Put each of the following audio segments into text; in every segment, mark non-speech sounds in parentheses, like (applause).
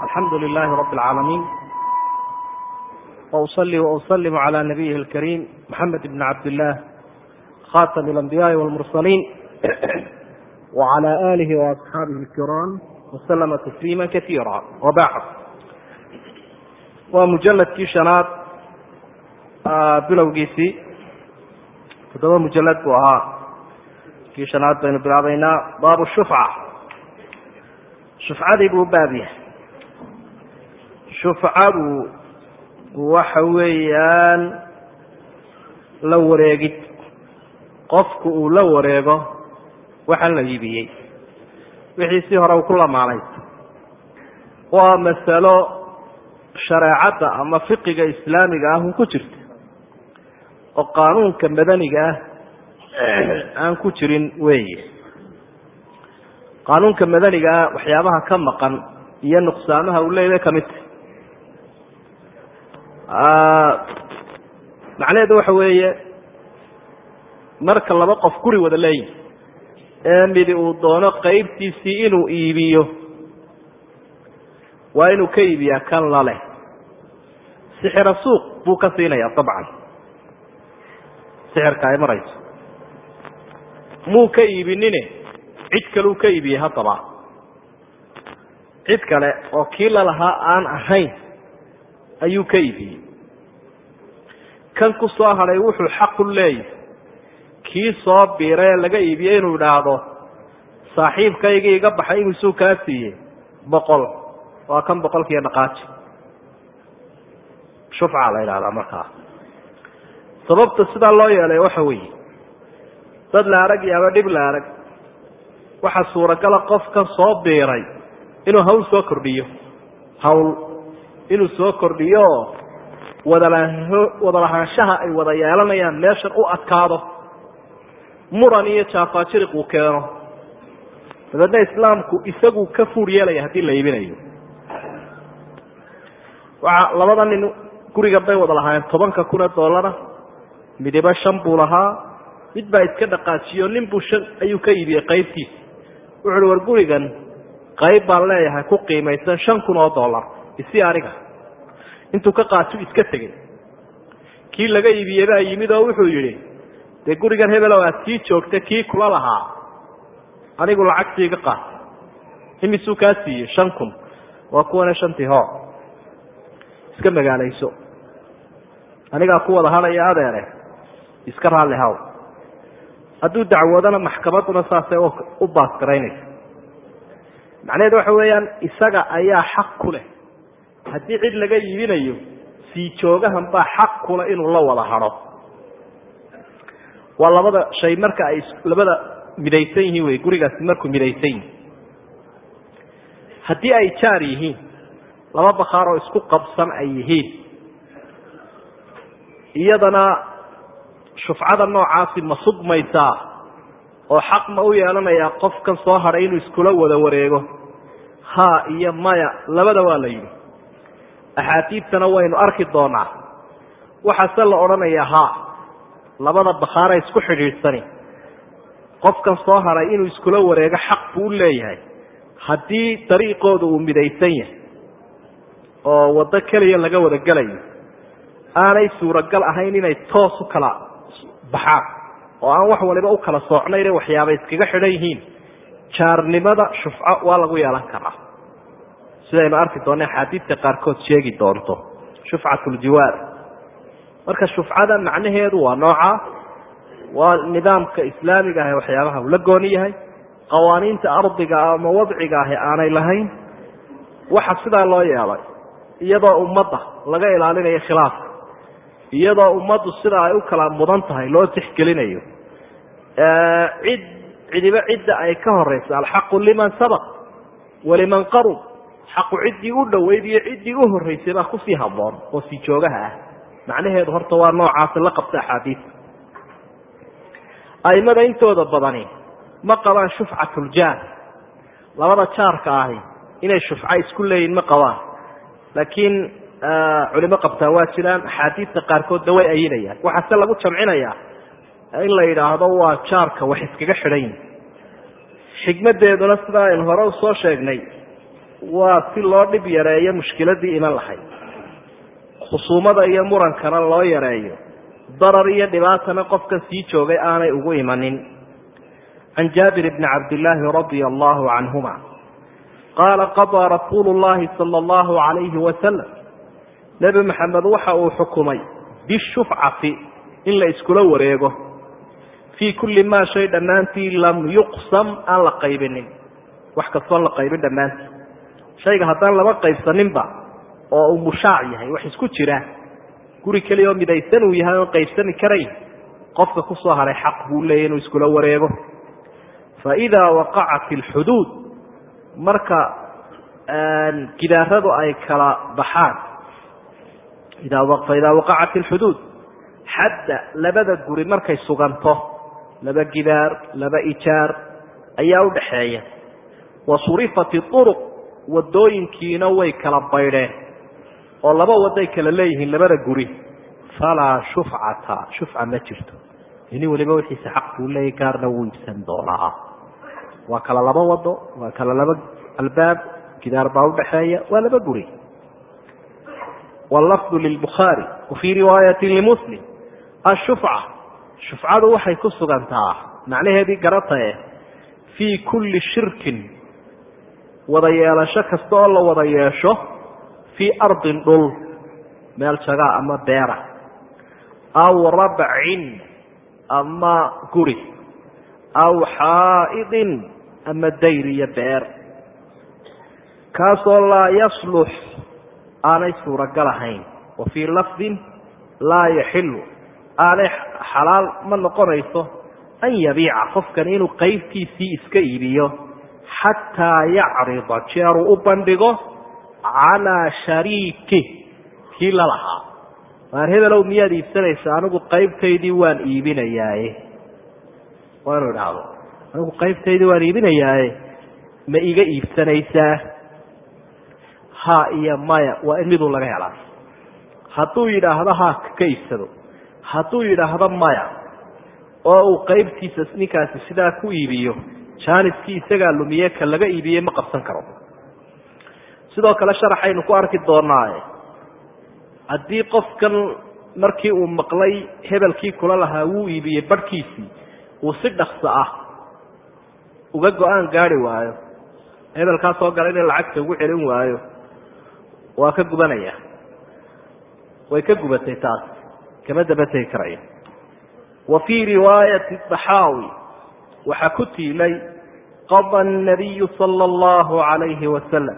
alxamdu للh رb العاalمين وأصلي وأsلم عlى نبيه الكريم محمد بن عبد الله خاتم الأنبياء والمرسلين وعlى آله وأصحاaبه الكرام وسلم تسليما كثيرا وبعd waa mجldkii شhanaad bilowgiisii toddoba mujلد buu ahaa kii شhanaad baynu bilaabaynaa bab الشhufcة shufcadii buu baab yahay shufcadu waxa weeyaan la wareegid. Qofku uu la wareego waxaan la iibiyey. Wixii si hore uu ku lamaanay waa masalo shareecadda ama fiqiga islaamiga ah un ku jirta. Oo qaanuunka madaniga ah aan ku jirin weeye. Qaanuunka madaniga ah waxyaabaha ka maqan iyo nuqsaamaha uu leeyahay ka mid tahy macnaheedu waxa weeye marka laba qof guri wada leeyihi ee midi uu doono qeybtiisii inuu iibiyo waa inuu ka iibiyaa kan laleh sixira suuq buu ka siinayaa dabcan. Sixirka ay marayso. Muu ka iibinine cid kaleu ka iibiyey haddaba. Cid kale oo kii lalahaa aan ahayn ayuu ka iibiyey kan ku soo hadhay wuxuu xaqu leeyahay kii soo biiray ee laga iibiyey inuu idhaahdo saaxiibkaygii iga baxay imisuu kaa siiyey boqol. Waa kan boqolkiiyo dhaqaaji. Shufca la yidhahdaa markaa. Sababta sidaa loo yeelay waxa weeye dad la arag iyo ama dhib la arag waxaa suuragala qofkan soo biiray inuu hawl soo kordhiyo. Hawl inuu soo kordhiyo wadalahaanshaha ay wada yeelanayaan meeshan u adkaado. Muran iyo jaafaajiriq uu keeno. Dabeedna islaamku isagu ka fuur yeelaya haddii la iibinayo. Waxa labada nin gurigan bay wada lahaayeen tobanka kun ee dollara. Midiba shan buu lahaa. Mid baa iska dhaqaajiyo nin buu shan ayuu ka iibiyey qaybtiisa wuxu uhi war gurigan qayb baan leeyahay ku qiimaysan shan kun oo dollar. Isi aniga intuu ka qaatu iska tegey kii laga iibiyey baa yimid oo wuxuu yidhi dee gurigan hebelow aad sii joogta kii kula lahaa? Anigu lacagtii iga qaata imisuu kaa siiyey shan kun waa kuwana shantii hoo. Iska magaalayso. Anigaa ku wada hadhaya adeere. Iska raalli haw. Hadduu dacwoodana maxkamadduna saasay u baasgaraynaysa macnaheedu waxa weeyaan isaga ayaa xaq ku leh haddii cid laga iibinayo sii joogahan baa xaq kule inuu la wada hadho waa labada shay marka ay labada midaysan yihiin wey gurigaasi markuu midaysan yihiin haddii ay jaar yihiin laba bakhaar oo isku qabsan ay yihiin. Iyadana shufcada noocaasi ma sugmaysaa oo xaq ma u yeelanayaa qofkan soo hadhay inuu iskula wada wareego. Ha iyo maya labada waa la yidhi axaadiidtana waynu arki doonaa. Waxaase la odhanayaa ha labada bakhaara isku xidhiidhsani. Qofkan soo hadhay inuu iskula wareego xaq buu u leeyahay. Haddii dariiqooda uu midaysan yahay oo waddo keliya laga wada gelayo aanay suuragal ahayn inay toos u kala baxaan oo aan wax waliba u kala soocnayn ee waxyaaba iskaga xidhan yihiin. Jaarnimada shufco waa lagu yeelan karaa sidaynu arki doona axaadiidka qaarkood sheegi doonto. Shufcatuljiwaar marka shufcada macnaheedu waa nooca waa nidaamka islaamiga ah waxyaabaha uu la gooni yahay qawaaniinta ardiga ama wadciga ahi aanay lahayn waxa sidaa loo yeelay. Iyadoo ummadda laga ilaalinayo khilaafka. Iyadoo ummaddu sida ay u kala mudan tahay loo tixgelinayo. Cid cidiba cidda ay ka horeysa alxaqu liman sabaq waliman qarub xaqu ciddii u dhoweyd iyo ciddii u horreysay baa ku sii haboon oo sii joogaha ah. Macnaheedu horta waa noocaasi la qabta axaadiista aimada intooda badani ma qabaan shufcatuljaar labada jaarka ahi inay shufco isku leeyihiin ma qabaan. Laakiin culimo qabtaa waa jiraan axaadiista qaarkoodna way ayinayaan. Waxaase lagu jamcinayaa in la yidhaahdo waa jaarka wax iskaga xidhan yihiin xikmadeeduna sida aynu hore u soo sheegnay waa si loo dhib yareeyo mushkiladii iman lahayd khusuumada iyo murankana loo yareeyo. Darar iyo dhibaatana qofkan sii joogay aanay ugu imanin. Can jaabir bni cabdillaahi radia allahu canhuma. Qaala qadaa rasuulu llahi sala allahu calayhi wasalam nebi maxamed waxa uu xukumay bishufcati in la iskula wareego. Fii kulli maa shay dhammaantii lam yuqsam aan la qaybinin. Wax kastoon la qaybin dhammaantii shayga haddaan laba qaybsaninba oo uu mushaac yahay wax isku jira guri keliya oo midaysan uu yahay oon qaybsani karayn qofka ku soo haray xaq buu leeyahy inuu iskula wareego. Fa idaa waqacat alxuduud marka gidaaradu ay kala baxaan fa idaa waqacat alxuduud xadda labada guri markay suganto laba gidaar laba ijaar ayaa u dhaxeeya. Wa surifat iuruq wadooyinkiina way kala baydheen oo laba waday kala leeyihiin labada guri. Falaa shufcata shufca ma jirto. Ini weliba wixiisa xaq buu leeyahy gaarna wuu iibsan doonaa. Waa kala laba wado waa kala laba albaab gidaar baa udhaxeeya waa laba guri. Wlafdu lilbukhaari wa fii riwaayati limuslim. Ashufca shufcadu waxay ku sugantaa macnaheedii garatae fii kulli shirkin wada yeelasho kasta oo la wada yeesho fii ardin dhul meel jagaa ama beera aw rabcin ama guri aw xaa'idin ama dayr iyo beer. Kaasoo laa yaslux aanay suuragal ahayn. Wa fii lafdin laa yaxilu aanay xalaal ma noqonayso an yabiica qofkani inuu qaybtiisii iska iibiyo xataa yacrida jeeruu u bandhigo calaa shariiki kii la lahaa. Waar hebelow miyaad iibsanaysa anigu qaybtaydii waan iibinayaaye waa inuu idhaahdo. Anigu qaybtaydii waan iibinayaaye ma iga iibsanaysaa? Ha iyo maya. Waa in miduu laga helaa. Hadduu yidhaahdo ha ka iibsado. Hadduu yidhaahdo maya. Oo uu qaybtiisa ninkaasi sidaa ku iibiyo jaaniskii isagaa lumiye ka laga iibiyey ma qabsan karo. Sidoo kale sharaxaynu ku arki doonaaye haddii qofkan markii uu maqlay hebelkii kula lahaa wuu iibiyey barhkiisii uu si dhakso ah uga go'aan gaari waayo hebelkaa soo gala inay lacagta ugu celin waayo waa ka gubanaya. Way ka gubatay taas kama dabategi karayo. Wa fii riwaayati daxaawi waxaa ku tiilay qada anabiyu sala allahu calayhi wasalam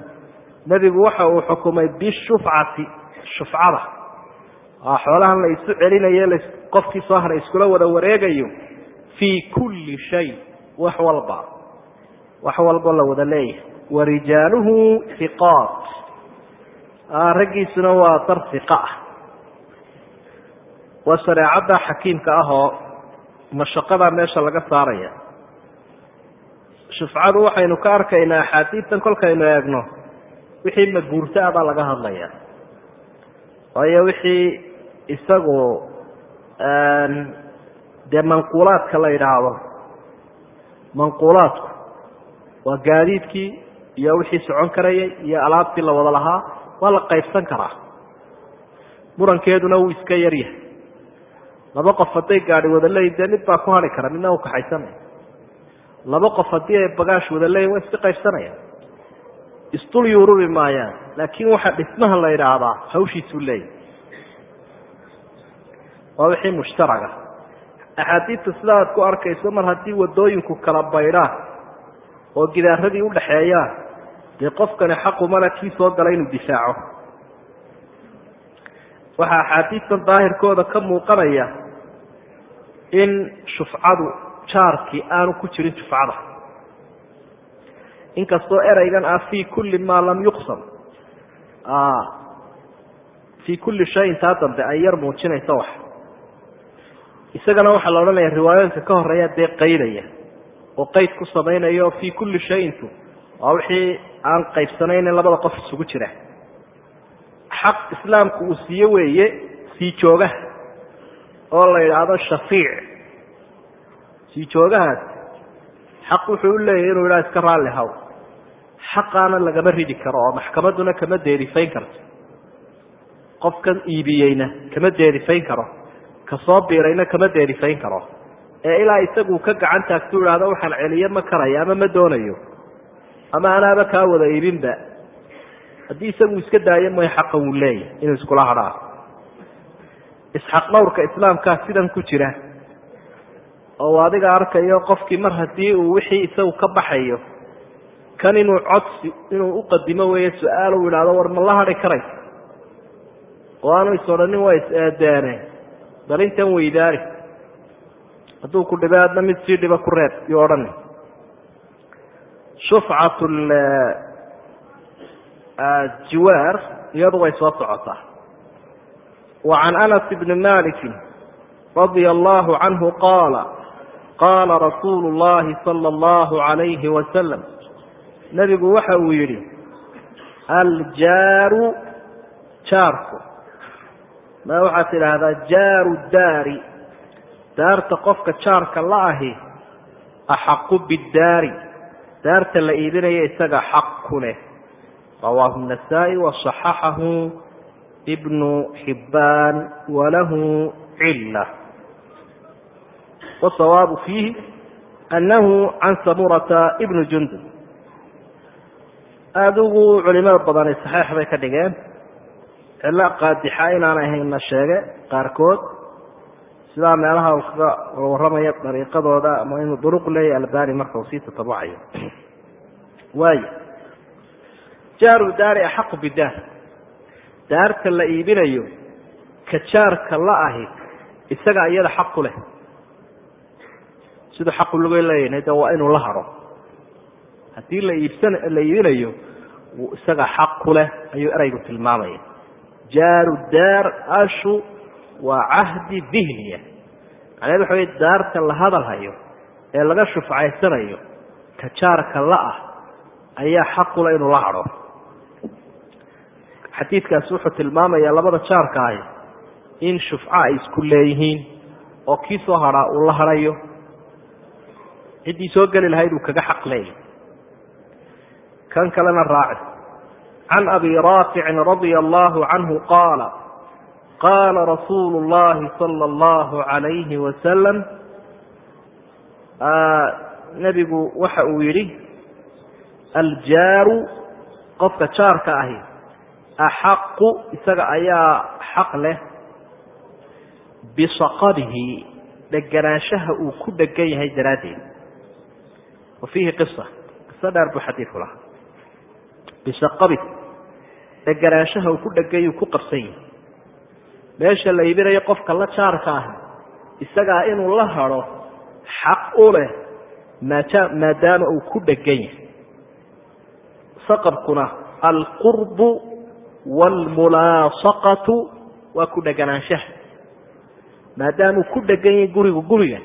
nebigu waxa uu xukumay bishufcati shufcada. Xoolahan la isu celinayo qofkii soo haray iskula wada wareegayo fii kulli shay wax walba. Wax walbo la wada leeyahay. Wa rijaaluhu hiqaat raggiisuna waa dar hiqa ah. Waa shareecadda xakiimka ah mashaqadaa meesha laga saaraya shufcadu waxaynu ka arkaynaa axaadiidtan kolkaynu eegno wixii maguurto ah baa laga hadlaya waayo wixii isagu dee manquulaadka la yidhaahdo manquulaadku waa gaadiidkii iyo wixii socon karayay iyo alaabtii la wada lahaa waa la qaybsan karaa. Murankeeduna wuu iska yaryahay. Laba qof hadday gaadi wada leeyihiin dee mid baa ku hari kara midna uu kaxaysanaya laba qof haddii ay bagaash wada leeyihiin waa iska qaybsanayaan. Isdul yuururi maayaan laakiin waxa dhismaha la yidhaahdaa hawshiisuu leeyahy waa wixii mushtaraga. Axaadiidta sida aad ku arkayso mar haddii wadooyinku kala baydhaan oo gidaaradii udhaxeeyaan dee qofkani xaqumale kii soo gala inuu difaaco. Waxaa axaadiistan daahirkooda ka muuqanaya in shufcadu jaarkii aanu ku jirin shufcada inkastoo ereygan ah fii kulli maa lam yuqsam. Fii kulli shayin taa dambe ay yar muujinayso wax. Isagana waxaa la odhanaya riwaayooyinka ka horreeya dee qaydaya oo qayd ku samaynaya oo fii kulli shayintu. Waa wixii aan qaybsanayn in labada qof isugu jira. Xaq islaamku uu siiye weeye sii joogaha oo la yidhaahdo shafiic sii joogahaas xaq wuxuu u leeyahy inuu yidhaha iska raalli haw. Xaqaana lagama ridi karo oo maxkamadduna kama deerifayn karto. Qofkan iibiyeyna kama deerifayn karo. Kasoo biirayna kama deerifayn karo. Ee ilaa isagu ka gacan taagtu idhaahdo waxaan celiye ma karaya ama ma doonayo. Ama anaaba kaa wada iibinba. Haddii isagu iska daayo mooy xaqa wuu leeyahy inuu iskula hadhaa. Isxaq dhowrka islaamkaa sidan ku jira oo adiga arkayo qofkii mar haddii uu wixii isagu ka baxayo kan inuu codsi inuu uqadimo weeye su'aal uu idhaahdo war ma la hadhi karaysa oo aanu is odhanin waa is-eedeene bal intan weydaari. Hadduu ku dhibe adna mid sii dhiba ku reeb yuu odhani shufcat jiwaar iyadu way soo socotaa. Wa can anas bni maliki radia allahu canhu qaala qaala rasuulu llahi sala allahu calayhi wasalam nebigu waxa uu yidhi aljaaru jaarku ma waxaad tidhaahdaa jaaru daari daarta qofka jaarka la ahi axaqu biddaari daarta la iibinaya isaga xaq ku leh rawaahu nasaa-i wasaxaxahu ibnu xibbaan walahu cilla wsawaabu fiihi anahu can samurata ibnu jundub adigu culimada badani saxeix bay ka dhigeen cilo qaadixa inaan ahaynna sheege qaarkood sidaa meelaha kaga warramaya dariiqadooda ama inuu duruq leeyahy albani marka uu sii tatabucayo waayo jaaru daari axaqu bidaar daarta la iibinayo ka jaarka la ahi isaga iyada xaq ku leh siduu xaqu laga leeyahay de waa inuu la haro. Haddii la iibsan la iibinayo isaga xaq ku leh ayuu ereygu tilmaamaya. Jaaru daar ashu waa cahdi dihniya. Macnaheed waxa wey daarta la hadalhayo ee laga shufcaysanayo ka jaarka la ah ayaa xaqule inuu la hadho xadiidkaasi wuxuu tilmaamayaa labada jaarka ahi in shufco ay isku leeyihiin oo kii soo hadhaa uu la hadhayo ciddii soo geli lahayd uu kaga xaq leeyahy kan kalena raaci. Can abi raaficin radia allahu canhu qaala qaala rasuulu llahi sala allahu alayhi wasalam nebigu waxa uu yidhi aljaaru qofka jaarka ahi axaqu isaga ayaa xaq leh. Bisaqadihi dheganaanshaha uu ku dhegan yahay daraaddeed wa fiihi qisa qiso dheer buu xadiidku lahaa. Bisaqabi dheganaanshaha uu ku dhegan yuu ku qabsan yahay. Meesha la iibinayo qofka la jaarka ah isagaa inuu la hadho xaq u leh maadaama uu ku dhegan yahay saqabkuna alqurbu waalmulaasaqatu waa ku dheganaanshaha maadaamuu ku dhegan yahay gurigu guriga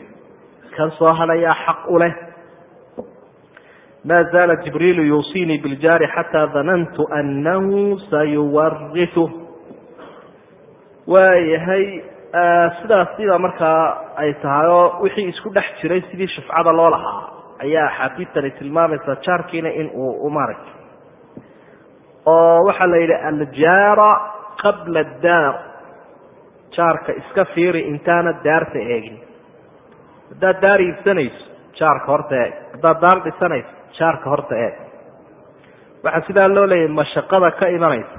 kan soo hadhayaa xaq u ma zaala jibriilu yuusiinii biljaari xataa danantu annahu sayuwariu waayahay sidaas sida markaa ay tahay oo wixii isku dhex jiray sidii shufcada loo lahaa ayaa axaadiistani tilmaamaysaa jaarkiina in uu maaragtay oo waxaa la yidhi aljaara qabla daar. Jaarka iska fiiri intaana daarta eegin. Haddaad daar iibsanayso jaarka horta eeg haddaad daar dhisanayso jaarka horta eeg waxaa sidaa loo leeyahay mashaqada ka imanaysa.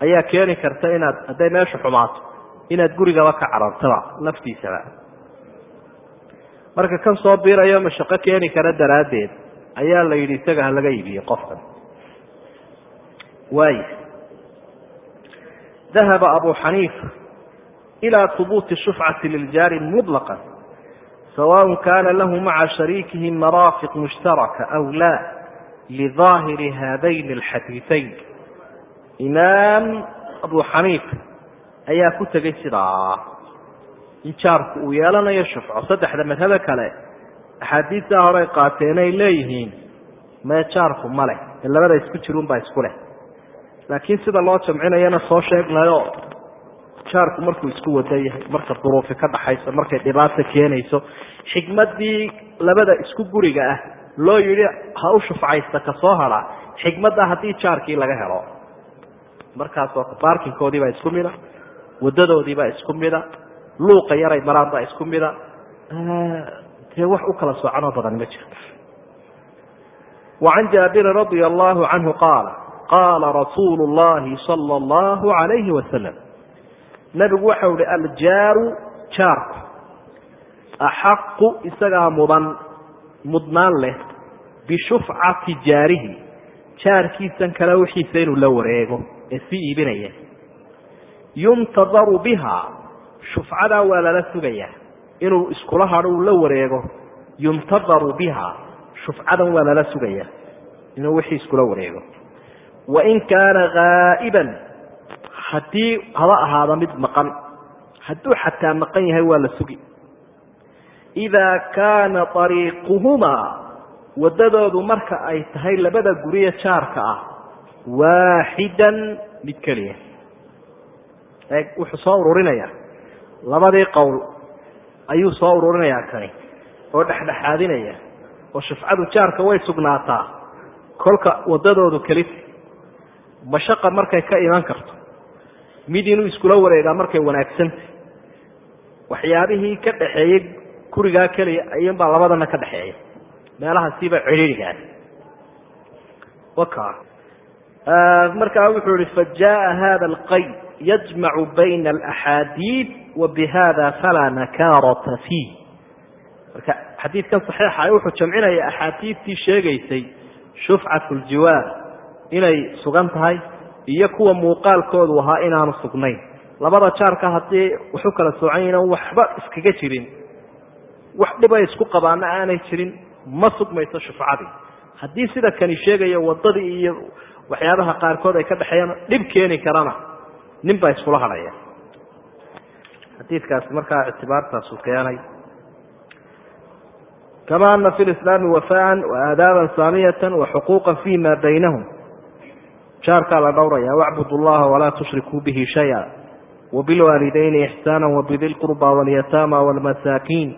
Ayaa keeni karta inaad hadday meesha xumaato inaad gurigaba ka carartaba laftiisaba. Marka kan soo biirayo mashaqo keeni kara daraaddeed. Ayaa la yidhi isaga ha laga iibiyo qofkan. Waaya dahaba abu xaniifa ilى hubuuti shufcati liljaari muطlaqa sawaء kana lahu maca shariikihi maraafiq mushtaraka aw la liظaahiri haadayn اlxadiiثayn imaam abu xaniifa ayaa ku tegey sidaa in jaarku uu yeelanayo shufco saddexda madhabe kale axaadiistaa horey qaateen ay leeyihiin mee jaarku ma leh ee labada isku jirun baa isku leh laakiin sida loo jamcinayana soo sheegnayo jaarku markuu isku wadan yahay marka duruufi ka dhaxayso markay dhibaata keenayso xikmadii labada isku guriga ah loo yidhi ha u shufcaysta ka soo hadha xikmadda haddii jaarkii laga helo. Markaasoo baarkinkoodiibaa isku mida wadadoodiibaa isku mida luuqa yaray maraan baa isku mida. Dee wax u kala soocanoo badan ma jirto. Wacan jaabirin radia allaahu canhu qaala qaala rasuulu llaahi sala allahu calayhi wasalam nabigu waxau hi aljaaru jaarku axaqu isagaa mudan mudnaan leh bishufcati jaarihi jaarkiisan kale wixiisa inuu la wareego ee sii iibinaya. Yuntadaru bihaa shufcadaa waa lala sugayaa inuu iskula hadho uu la wareego. Yuntadaru bihaa shufcadan waa lala sugayaa inuu wixii iskula wareego. Wain kaana haa'iban haddii haba ahaada mid maqan hadduu xataa maqan yahay waa la sugi. Idaa kaana ariiquhumaa waddadoodu marka ay tahay labada guriye jaarka ah waaxidan mid keliya. Eeg wuxuu soo ururinayaa labadii qowl ayuu soo ururinayaa kani oo dhexdhexaadinaya oo shufcadu jaarka way sugnaataa. Kolka waddadoodu kelita mashaqa markay ka iman karto mid inuu iskula wareegaa markay wanaagsantay waxyaabihii ka dhaxeeyey gurigaa keliya ayuunbaa labadana ka dhexeeya meelahaasiiba cidhiirigaas waka. Markaa wuxuu ihi fajaءa hada alqayd yajmacu bayna alaxaadiid wa bihada falaa nakaarata fiih. Marka xadiidkan saxiixa wuxuu jamcinaya axaadiidtii sheegaysay shufcat ljiwaar inay sugan tahay iyo kuwa muuqaalkoodu ahaa inaanu sugnayn. Labada jaarka haddii waxu kala soocan yihiin waxba iskaga jirin wax dhibay isku qabaana aanay jirin ma sugmayso shufcadii. Haddii sida kani sheegayo wadadii iyo waxyaabaha qaarkood ay ka dhexeeyaan dhib keeni karana nin baa iskula hadhaya xadiidkaasi markaa ictibaartaasu keenay. Kama ana fi lislaami wafaan waadaaban saamiyata waxuquuqa fi ma baynahum jaarkaa la dhowraya wacbud llaha walaa tushrikuu bihi shaya. Wabilwaalidayni ixsaana wabidi lqurba walyataama wlmasaakiin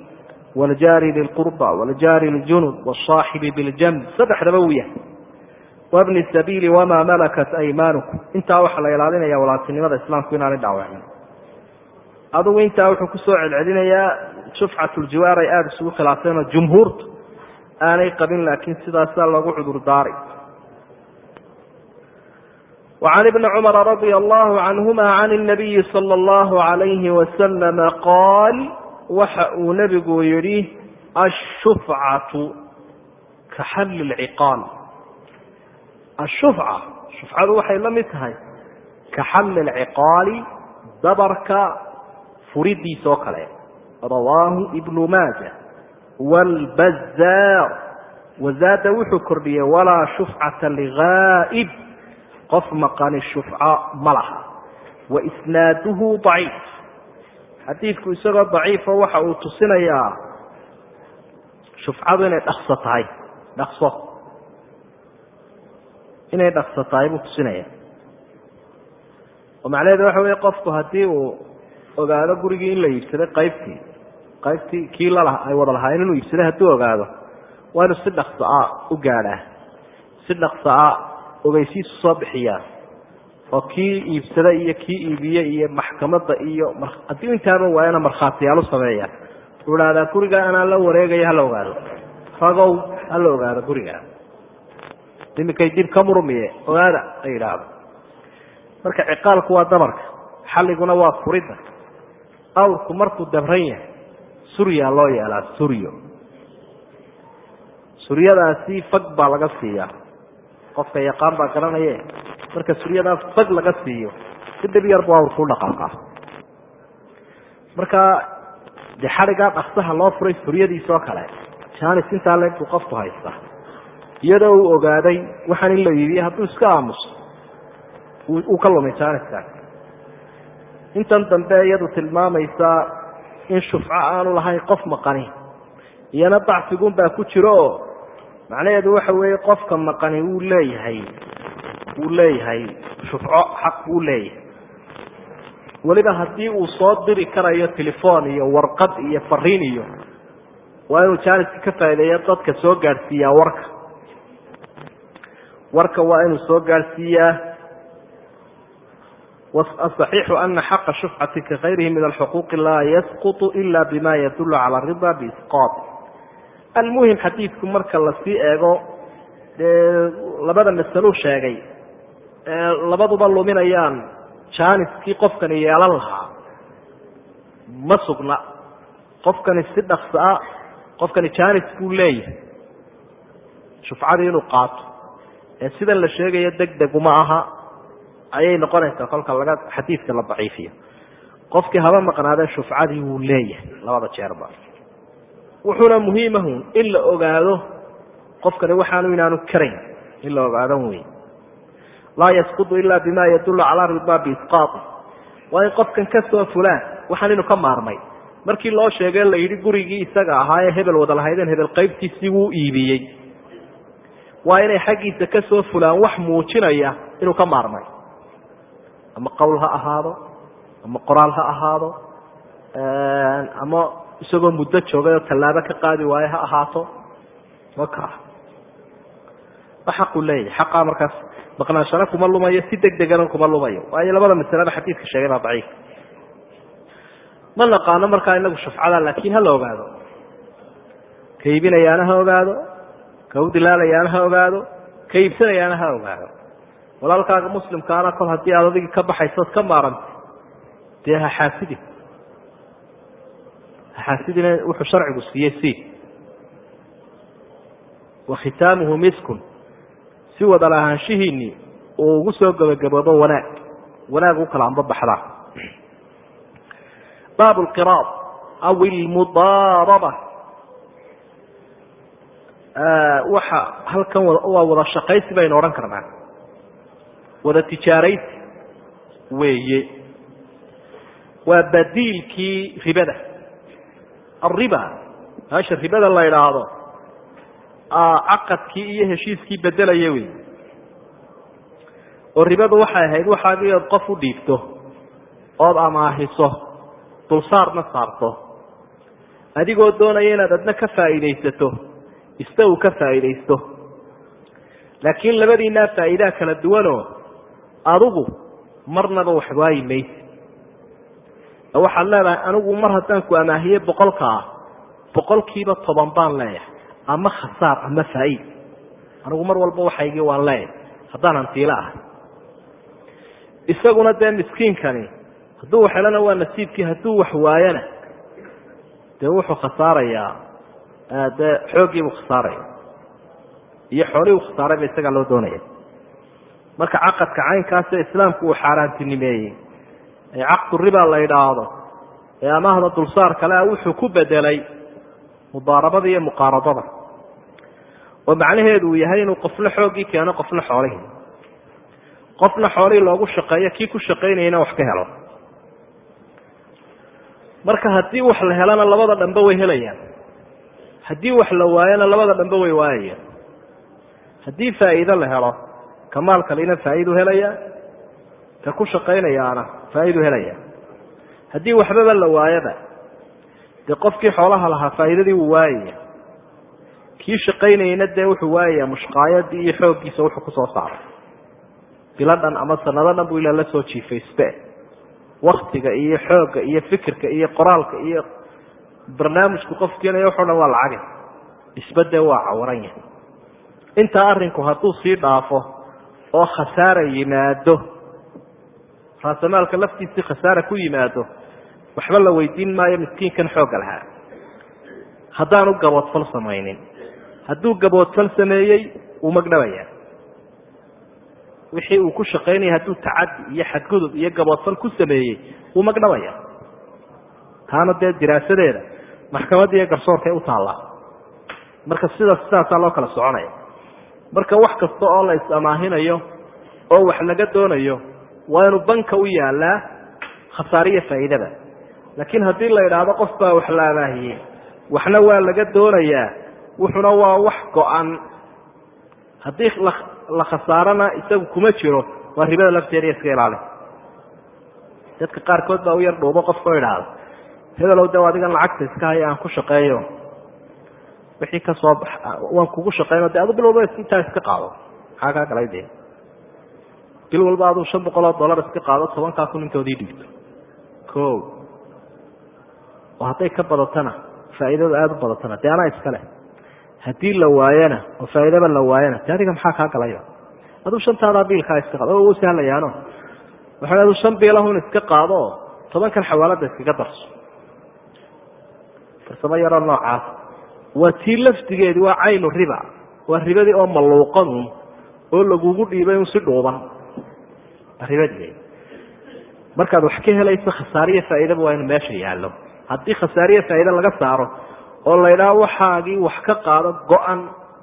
wljaari lilqurba wljaari ljunub wsaaxibi biljamb saddexdaba wuu yahay. Wabni sabiili wamaa malakat aymaanukum intaa waxaa la ilaalinaya walaaltinimada islaamku inaanay dhaawacmin adugu intaa wuxuu ku soo celcelinayaa shufcat ljiwaar ay aada isugu khilaafeenoo jumhuurtu aanay qabin laakiin sidaasaa loogu cudur وعن ابن cمر رضي الله عنهma عن النبي صلى الله عليه وسلم قال waxa uu نبigu yihi الشhفعة kaxل العقاal الشhفعة شhufcadu waxay la mid tahay kaxل العقاali dabarka furidiisa oo kale rawaahu بن maaجة والبزاr وزاada wuxuu kordhiyey وlaa شhفcaة لغاaئب qof maqani shufco ma laha. Wa isnaaduhu daciif. Xadiidku isagoo daciifa waxa uu tusinayaa shufcadu inay dhakso tahay. Dhakso inay dhakso tahay buu tusinaya. Oo macnaheedu waxa weeye qofku haddii uu ogaado gurigii in la iibsaday qaybtii qaybtii kii lalaha ay wada lahaayeen inuu iibsaday hadduu ogaado waa inuu si dhakso a u gaadhaa. Si dhakso a ogeysiisu soo bixiyaa oo kii iibsada iyo kii iibiye iyo maxkamadda iyo haddii intaaba waayana markhaatiyaalu sameeya. Uu ihahdaa gurigaa anaan la wareegaya hala ogaado. Ragow hala ogaado gurigaa iminkay dib ka murmiye ogaada ay yidhaahdo. Marka ciqaalku waa dabarka xalliguna waa furidda. Awrku markuu dabran yahay suryaa loo yeelaa suryo suryadaasi fag baa laga siiyaa qofka yaqaan baa garanaye marka suryadaa fag laga siiyo si dhib yarbu awrku dhaqaaqaa. Marka de xadhigaa dhaksaha loo furay suryadiisa oo kale janis intaa leeg buu qofku haysta iyadoo uu ogaaday waxaan in la iibiye hadduu iska aamuso uu ka lumay janiskaas intan dambe iyadu tilmaamaysaa in shufco aanu lahayn qof maqani iyana dacfigun baa ku jiro oo macnaheedu waxa weeye qofka maqani wuu leeyahay wuu leeyahay shufco xaq buu leeyahay weliba haddii uu soo diri karayo telefon iyo warqad iyo fariin iyo waa inuu jaaniska ka faa'ideeyo dadka soo gaadhsiiyaa warka warka waa inuu soo gaadhsiiyaa aصaxiixu ana xaqa shufcati kakayrihi min alxuquuqi laa yasquط ila bima yadulu cala rida biisqaط almuhim xadiidku marka la sii eego dee labada masaluu sheegay labaduba luminayaan jaaniskii qofkani yeelan lahaa. Ma sugna qofkani si dhaksaa qofkani jaanis buu leeyahay. Shufcadii inuu qaato ee sidan la sheegayo deg deguma aha ayay noqonaysaa kolka laga xadiidka la daciifiyo. Qofkii haba maqnaadee shufcadii wuu leeyahay labada jeerba wuxuuna muhiimahun in la ogaado qofkani waxaanu inaanu karayn in la ogaado wey laa yasqudu ila bima yadulu calaa ridaa biisqaai waa in qofkan ka soo fulaan waxaan inu ka maarmay. Markii loo sheegay la yidhi gurigii isaga ahaa ee hebel wada lahaydeen hebel qaybtiisii wuu iibiyey. Waa inay xaggiisa ka soo fulaan wax muujinaya inuu ka maarmay. Ama qowl ha ahaado ama qoraal ha ahaado ama isagoo muddo joogay oo tallaabo ka qaadi waaye ha ahaato waka wa xaqu leeyahay xaqaa markaas maqnaanshana kuma lumayo si deg degana kuma lumayo. Waayo labada masalada xadiidka sheegay baa daciif. Ma naqaano markaa inagu shufcada laakin ha ogaado. Ka iibinayaana ha ogaado ka u dilaalayaana ha ogaado ka iibsanayaana ha ogaado. Walaalkaaga muslimkaana kol haddii aad adigii ka baxaysood ka maarantay dee ha xaasidin ha xaasidina wuxuu sharcigu siiyey si wa khitaamuhu miskun. Si wada lahaanshihiinii uu ugu soo gebagaboobo wanaag. Wanaag u kala anbabaxdaa baab lqiraad aw ilmudaaraba waxa halkan waa wada shaqaysi baynu odhan karnaa. Wada tijaaraysi. Weeye. Waa badiilkii ribada alriba meesha ribada la idhaahdo caqadkii iyo heshiiskii bedelaya wey oo ribadu waxay ahayd waxaagii ood qof u dhiibto ood amaahiso dulsaarna saarto adigoo doonaya inaad adna ka faa'iidaysato ista uu ka faa'iidaysto laakiin labadiinaa faa'iidaa kala duwanoo adigu marnaba wax waayi maysi oo waxaad leedahay anigu mar haddaan ku amaahiyey boqolka ah boqolkiiba toban baan leeyahay. Ama khasaar ama faa'iid. Anigu mar walba waxaygii waan leeyahay. Haddaan hantiilo ahay. Isaguna dee miskiinkani hadduu wax helana waa nasiibkii hadduu wax waayana dee wuxuu khasaarayaa. Dee xooggiibuu khasaaraya. Iyo xoolihii khasaarayba isagaa loo doonaya. Marka caqadka caynkaasee islaamku uu xaaraantinimeeyey ee caqdu riba la idhaahdo ee amaahda dulsaar kale a wuxuu ku bedelay mudaarabada iyo muqaaradada. Oo macnaheedu uu yahay inuu qofna xooggii keeno qofna xoolihii. Qofna xoolihii loogu shaqeeyo kii ku shaqaynayana wax ka helo. Marka haddii wax la helana labada dhanbe way helayaan. Haddii wax la waayona labada dhanbe way waayayaan. Haddii faa'iido la helo ka maalkalina faa'iidu helaya ka ku shaqaynayaana faa'iidu helaya. Haddii waxbaba la waayaba dee qofkii xoolaha lahaa faa'iidadii wuu waayaya. Kii shaqaynayana dee wuxuu waayaya mushqaayadii iyo xooggiisa wuxuu ku soo saaray. Bilo dhan ama sanado dhan buu ilaa la soo jiifaysbe waktiga iyo xoogga iyo fikirka iyo qoraalka iyo barnaamijku qofkiinaya waxo dhan waa lacage isbadee waa cawaran yahay. Intaa arrinku hadduu sii dhaafo oo khasaara yimaado raasamaalka laftiisii khasaara ku yimaado waxba la weydiin maayo miskiinkan xoogga lahaa. Haddaanu gaboodfal samaynin. Hadduu gaboodfal sameeyey wuu magdhabaya wixii uu ku shaqaynaya hadduu tacadi iyo xadgudub iyo gaboodfal ku sameeyey wuu magdhabaya taana dee diraasadeeda maxkamadda iyo garsoorkay u taallaa. Marka sida sidaasaa loo kala soconaya. Marka wax kasta oo la is-amaahinayo oo wax laga doonayo waa inuu banka u yaalaa khasaariyo faa'iidaba. Laakiin haddii la idhaahdo qof baa wax la amaahiyey waxna waa laga doonayaa wuxuna waa wax go-an. Haddii la khasaarana isagu kuma jiro waa ribada lafteeda iska ilaali. Dadka qaarkood baa u yar dhuubo qofka o idhaahda hebelow de adigan lacagta iska haya aan ku shaqeeyo. Wixii ka soo bax waan kugu shaqeyno de adu bil walba intaa iska qaado. Maxaa kaa galay dee bil walba aduu shan boqol oo dollar iska qaado tobankaa kun dhigto. Ko oo hadday ka badatana faa'iidadu aada u badatana. Dee anaa iskale haddii la waayana oo faa'iidaba la waayana de adiga maxaa kaa galaya? Aduu shantaadaa biilkaa iska qaado oo u sahlayaano waxa adu shan biilahun iska qaado tobankan xawaalada iskaga darso. Farsamo yaroo noocaas. Waa tii lafdigeedi waa caynu riba. Waa ribadii oo malluuqanun oo lagugu dhiibay un si dhuuban ribadii markaad wax ka helayso khasaariyo faa'iidaba waa inu meesha yaallo. Haddii khasaariyo faa'iide laga saaro oo la ydhaha waxaagii wax ka qaado go-an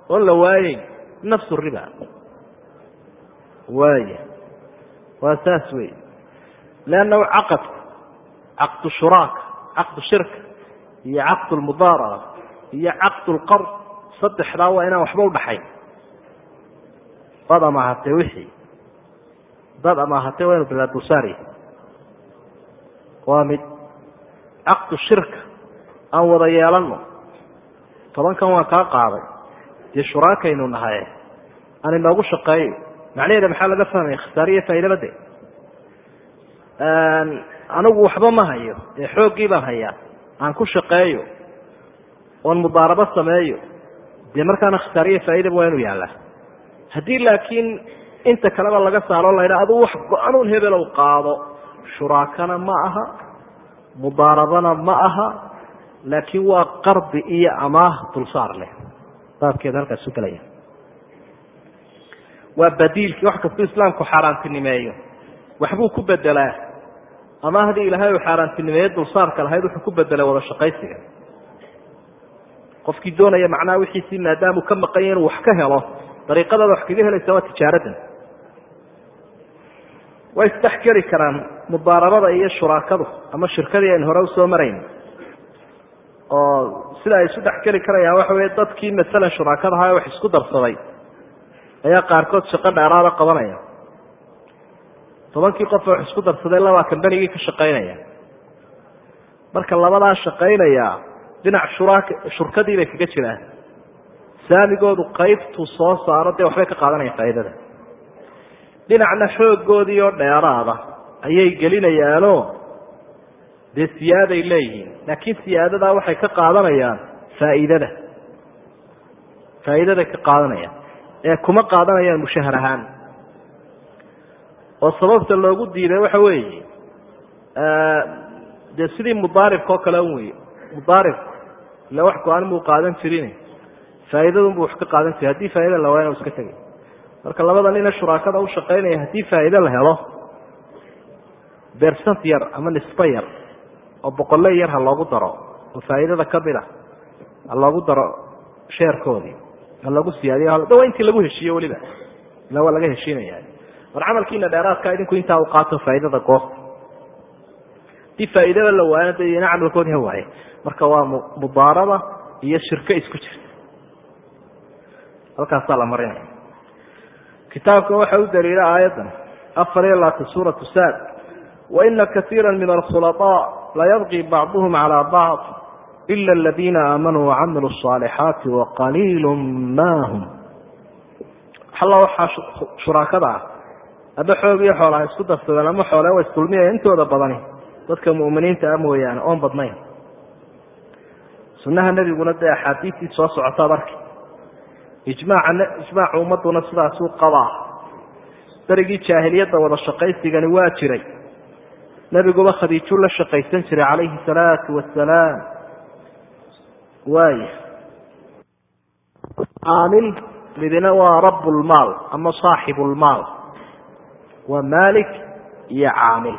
oon la waayeyn nafsu riba. Waaya waa saas wey leannahu caqadku caqdu shuraaka caqdu shirka iyo caqdu lmudaaraba iyo caqdu lqard saddexdaa waa inaan waxba udhaxayn dad amaahatee wixii dad amaahatee waa inu bilaa dulsaari waa mid caqdu shirka aan wada yeelano tobankan waan kaa qaaday. Dee shuraakaynu nahaye aan inoogu shaqeeyo macnaheeda maxaa laga fahmaya khasaariyo faa'iidaba de. Anigu waxba ma hayo. Ee xooggii baan hayaa. Aan ku shaqeeyo. Oon mudaarabo sameeyo. Dee markaana khasaariyo faa'iidaba waa inu yaallaa haddii laakiin inta kaleba laga saaro la ydhaha aduu wax go-anuun hebelow qaado. Shuraakana ma aha mudaarabana ma aha laakiin waa qardi iyo amaah dulsaar leh. Baabkeeda halkaas u gelaya waa badiilkii wax kastuu islaamku xaaraantinimeeyo. Waxbuu ku bedelaa amaahdii ilaahay uu xaaraantinimeeye dulsaarka lahayd wuxuu ku bedelay wada shaqaysiga. Qofkii doonaya macnaha wixiisii maadaamuu ka maqanya inuu wax ka helo dariiqadaada wax kaga helaysa waa tijaaradan way isdhex geli karaan mudaarabada iyo shuraakadu ama shirkadii aynu hore u soo marayn. Oo sida ay isu dhex geli karayaan waxa wey dadkii masalan shuraakadaha wax isku darsaday ayaa qaarkood shaqo dheeraada qabanaya. Tobankii qof wax isku darsaday labaa kambanigii ka shaqaynaya. Marka labadaa shaqaynaya dhinac shuraak shurkadii bay kaga jiraan saamigoodu qaybtuu soo saaro dee waxbay ka qaadanayaan faa'iidada dhinacna xooggoodii oo dheeraada ayay gelinayaanoo dee siyaaday leeyihiin. Laakiin siyaadadaa waxay ka qaadanayaan faa'iidada. Faa'iidaday ka qaadanayaan. Ee kuma qaadanayaan mushahar ahaan. Oo sababta loogu diiday waxa weeye dee sidii mudaaribka oo kale wey mudaaribku ila wax go'aan muu qaadan jirin. Faa'iidadunbuu wax ka qaadan jiray haddii faa'ida la waayana u iska tegay marka labada nina shuraakada u shaqaynaya haddii faa'iide la helo bersant yar ama nisbo yar oo boqolle yar ha loogu daro oo faa'iidada ka mid a ha loogu daro sheerkoodii ha loogu siyaadiyo waa intii lagu heshiiye weliba ila waa laga heshiinaya war camalkiina dheeraadka idinku intaa u qaato faa'iidada goosta haddii faa'iidada la waayana de camalkoodii ha waaye. Marka waa mudaaraba iyo shirko isku jirta. Halkaasaa la marinaya kitaabka waxa u daliila aayaddan afar iyo labaatan suuratu saad waina kaiira min alkhulaطaa layabqi bacduhum calى bacd ila aladiina aamanuu wacamiluu الصaalixaati waqaliilu ma hum alla waxaa shuraakada ah ama xoog iyo xoolaha isku darsadeen ama xoole wa isdulmiyaya intooda badani dadka mu'miniinta ah mooyaane oon badnayn sunnaha nebiguna dee axaadiistii soo socotaad arki ijmaaca ijmaaca ummaduna sidaasuu qabaa berigii jaahiliyadda wada shaqaysigani waa jiray. Nebiguba khadiijuu la shaqaysan jiray calayhi salaatu wasalaam waaya caamil midina waa rabu lmaal ama saaxibu lmaal waa maalik iyo caamil.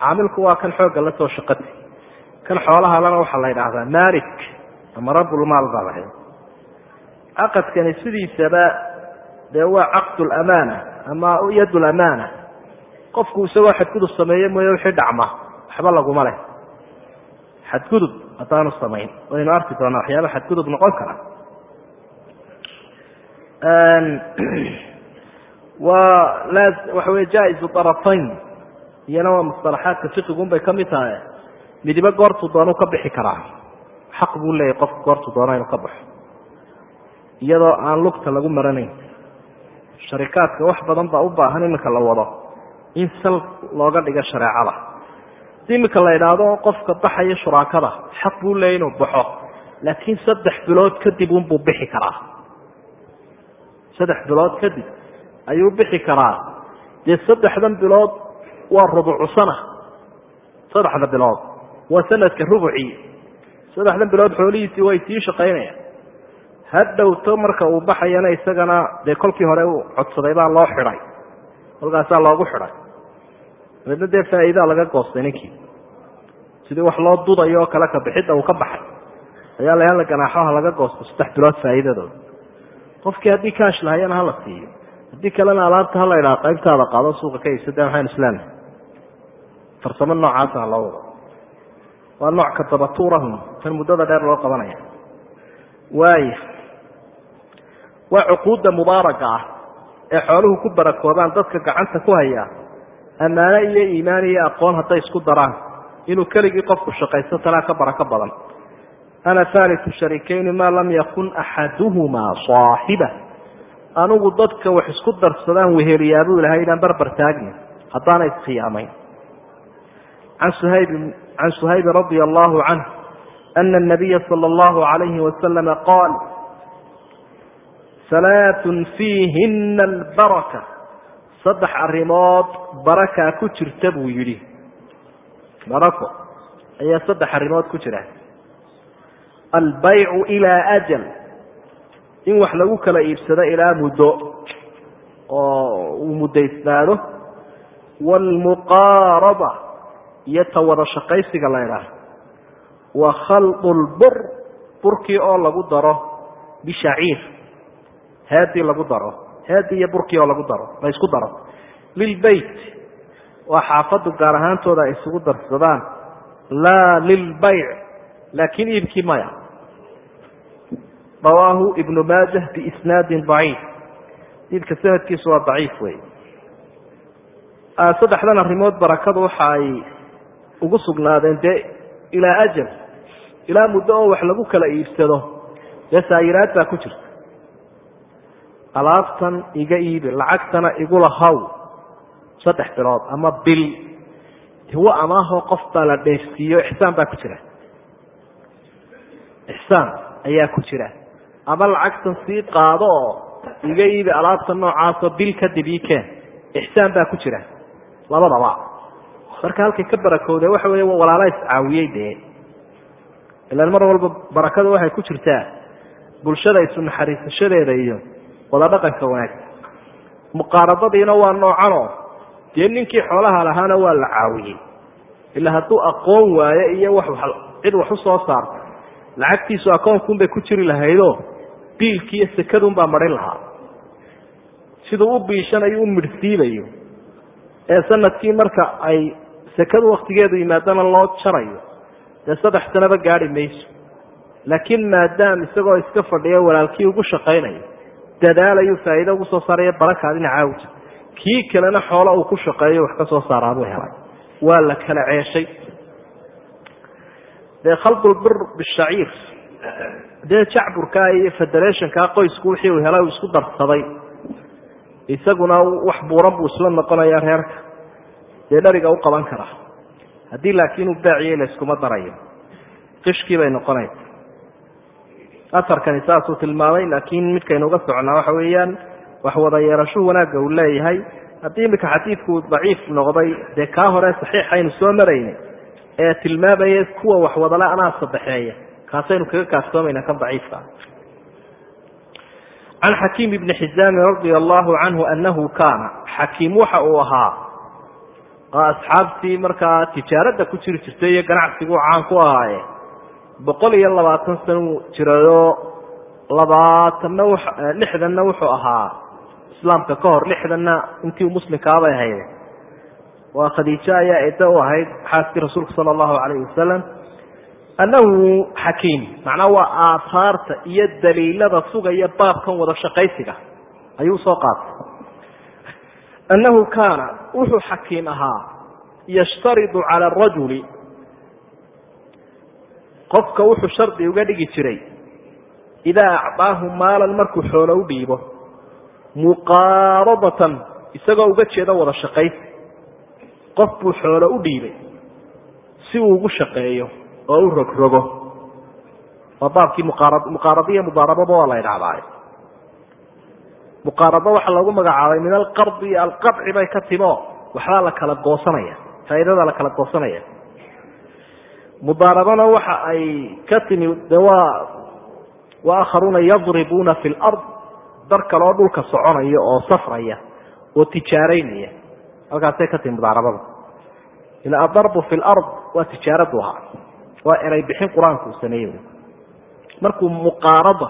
Caamilku waa kan xoogga la soo shaqati kan xoolahalana waxaa la yidhaahdaa maalik ama rabulmaal baa la ydha caqadkani sidiisaba dee waa caqd lamaana ama yad lamaana qofku isagoo xadgudub sameeye mooye wixii dhacma waxba laguma leh. Xadgudub haddaanu samayn waynu arki doonaa waxyaaba xadgudub noqon kara. (clears throat) Waa waxa wey jaa-izu darafayn iyana waa mustalaxaadka fiqigun bay ka mid tahay. Midibo goortuu doonu ka bixi karaa xaq buu leeyahy qofku goortu doona inuu ka baxo iyadoo aan lugta lagu maranayn. Sharikaadka wax badan baa u baahan iminka la wado in sal looga dhigo shareecada. Hadii iminka la idhaahdo qofka baxaya shuraakada xaq buu leeyahy inuu baxo laakiin saddex bilood kadib unbuu bixi karaa. Saddex bilood kadib ayuu bixi karaa. Dee saddexdan bilood waa rubucu sana. Saddexda bilood waa sanadka rubucii saddexdan bilood xoolihiisii way sii shaqaynayaan hadhowto marka uu baxayana isagana dee kolkii hore uu codsaday baa loo xidhay. Kolkaasaa loogu xidhay. Dabeedna dee faa'iidaa laga goostay ninkii. Sidii wax loo dudayo oo kale ka bixidda uu ka baxay. Ayaa layaala ganaaxoha laga goosto saddex bilood faa'iidadooda qofkii haddii kaash lahayana hala siiyo. Haddii kalena alaabta hala idhaha qaybtaada qaado suuqa ka iibsa de maxaynu isleenahay farsamo noocaasa ha loo wado. Waa nooc ka dabatuurahum. Muddada dheer loo qabanaya. Waaya waa cuquudda mubaaraka ah ee xooluhu ku barakoobaan dadka gacanta ku haya ammaano iyo iimaan iyo aqoon hadday isku daraan inuu keligii qofku shaqaysto talaa ka barako badan. Ana haaliu sharikayni maa lam yakun axaduhumaa saaxiba. Anigu dadka wax isku darsadaan weheliyaabuu ilahay inaan barbar taagni haddaana iskhiyaamayn can suhaybi radia allahu canh ana nabiya sala allahu alayhi wasalama qaal salaatun fiihina albaraka. Saddex arrimood barakaa ku jirta buu yidhi. Barako ayaa saddex arrimood ku jira. Albaycu ilaa ajal. In wax lagu kala iibsado ilaa muddo oo uu muddaysnaado waalmuqaaraba iyo ta wada shaqaysiga la ydhaah wa khaldu lbur burkii oo lagu daro bishaciir heedii lagu daro heedii iyo burkii oo lagu daro la isku daro. Lilbeyt waa xaafaddu gaar ahaantooda ay isugu darsadaan. Laa lilbayc laakiin iibkii maya. Rawaahu ibnu maajah biisnaadin daciif. Iibka sanadkiisu waa daciif wey saddexdan arrimood barakadu waxa ay ugu sugnaadeen dee ilaa ajal ilaa muddo oo wax lagu kala iibsado dee saayiraad baa ku jirta alaabtan iga iibi lacagtana igula haw. Saddex bilood ama bil. Hiwo amaahoo qof baa la dheefsiiyo ixsaan baa ku jira. Ixsaan ayaa ku jira. Ama lacagtan sii qaado oo iga iibi alaabta noocaasoo bil kadib ii keen ixsaan baa ku jira. Labadaba marka halkay ka barakowdee waxa wey walaala iscaawiyey dee ilaan mar walba barakada waxay ku jirtaa bulshada isu naxariisashadeeda iyo wada dhaqanka wanaagsan muqaaradadiina waa noocanoo dee ninkii xoolaha lahaana waa la caawiyey. Ilaa hadduu aqoon waaye iyo wax cid wax u saarta. Lacagtiisu akoonkuunbay ku jiri lahaydoo biilkiiyo sekadunbaa marin lahaa. Siduu u biishanayo u midhsiibayo. Ee sannadkii marka ay sekadu waktigeedu yimaadana loo jarayo dee saddex sanaba gaadi mayso. Laakiin maadaam isagoo iska fadhiyo walaalkii ugu shaqaynayo dadaalayu faa'iida ugu soo saaraya barakaad dhinacaa u jir kii kalena xoolo uu ku shaqeeyo wax ka soo saaraabuu helay waa la kala ceeshay. Dee khaldulbir bishaciir. Dee jacburkaa iyo federationkaa qoysku wixii uu helay uu isku darsaday. Isaguna wax buuran buu isla noqonaya reerka. Dee dhariga u qaban karaa haddii laakiin uu baaciye layskuma darayo. Qishkii bay noqonaysa aarkani saasuu tilmaamay laakiin midkaynu uga soconaa waxa weeyaan wax wada yeerashuhu wanaagga uu leeyahay. Haddii iminka xadiidku daciif noqday dee kaa hore saxiixaynu soo marayna ee tilmaamaya kuwa wax wadale anaa saddexeeya kaasaynu kaga kaaftoomayna kan daciifka can xakiim ibni xizaamin radia allahu canhu anahu kaana xakiim waxa uu ahaa asxaabtii markaa tijaaradda ku jiri jirtay iyo ganacsiguu caan ku ahaaye boqol iyo labaatan sana uu jirayo labaatanna lixdanna wuxuu ahaa islaamka ka hor lixdanna intii muslimkaabay ahayde waa khadiijo ayaa eedda u ahayd xaaskii rasuulka sala allahu calayhi wasalam annahu xakiim macnaa waa aahaarta iyo daliilada sugaya baabkan wada shaqaysiga. Ayuu u soo qaatay. Annahu kaana wuxuu xakiim ahaa yashtaridu cala arajuli qofka wuxuu shardi uga dhigi jiray idaa acdaahu maalan markuu xoolo u dhiibo muqaarabatan isagoo uga jeeda wada shaqaysi qof buu xoolo u dhiibay si uu ugu shaqeeyo oo u rogrogo. Waa baabkii muqaara muqaaradiya mudaarababa waa la idhahdaa muqaarabo waxaa loogu magacaabay min alqardi alqadci bay ka timo. Waxbaa la kala goosanaya faa'iidada la kala goosanaya mudaarabana waxa ay ka timi de waa waakharuuna yadribuuna fi lard dar kaloo dhulka soconaya oo safraya oo tijaaraynaya. Halkaasay ka timi mudaarabada. Ila adarbu fi lard waa tijaaradu ahaa waa eray bixin qur'aanku uu sameeyey. Markuu muqaarada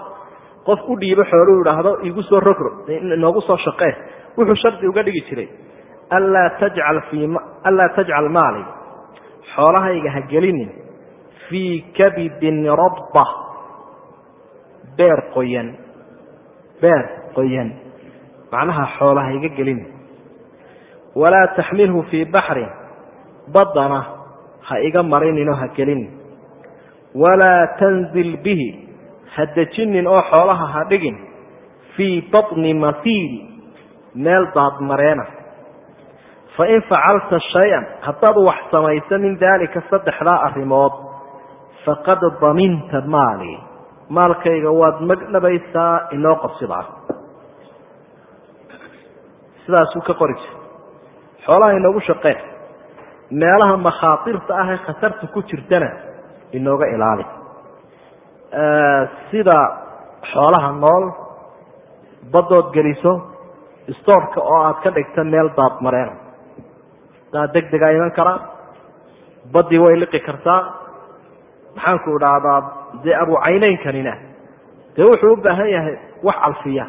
qof u dhiibo xooluu idhaahdo igu soo rogro inoogu soo shaqee. Wuxuu shardi uga dhigi jiray anlaa tajcal maali. Xoolahayga ha gelinin fii kabidin rabba. Beer qoyan. Beer qoyan. Macnaha xoolaha iga gelinin walaa taxmilhu fii baxrin baddana ha iga marininoo ha gelinin walaa tanzil bihi. Ha dejinin oo xoolaha ha dhigin. Fii baطni masiil. Meel daadmareena fain facalta shay-an haddaad wax samayso min daalika saddexdaa arrimood faqad daminta maali. Maalkayga waad magdhabaysaa inoo qabsidaa sidaasuu ka qori jira xoolaha inoogu shaqee meelaha makhaatirta ah ee khatarta ku jirtana inooga ilaali. Sida xoolaha nool baddood geliso stoorka oo aad ka dhigta meel daadmareena daa deg degaa iman karaa. Baddii way liqi kartaa maxaanku idhaahdaa dee abucayneykanina dee wuxuu u baahan yahay wax calfiya.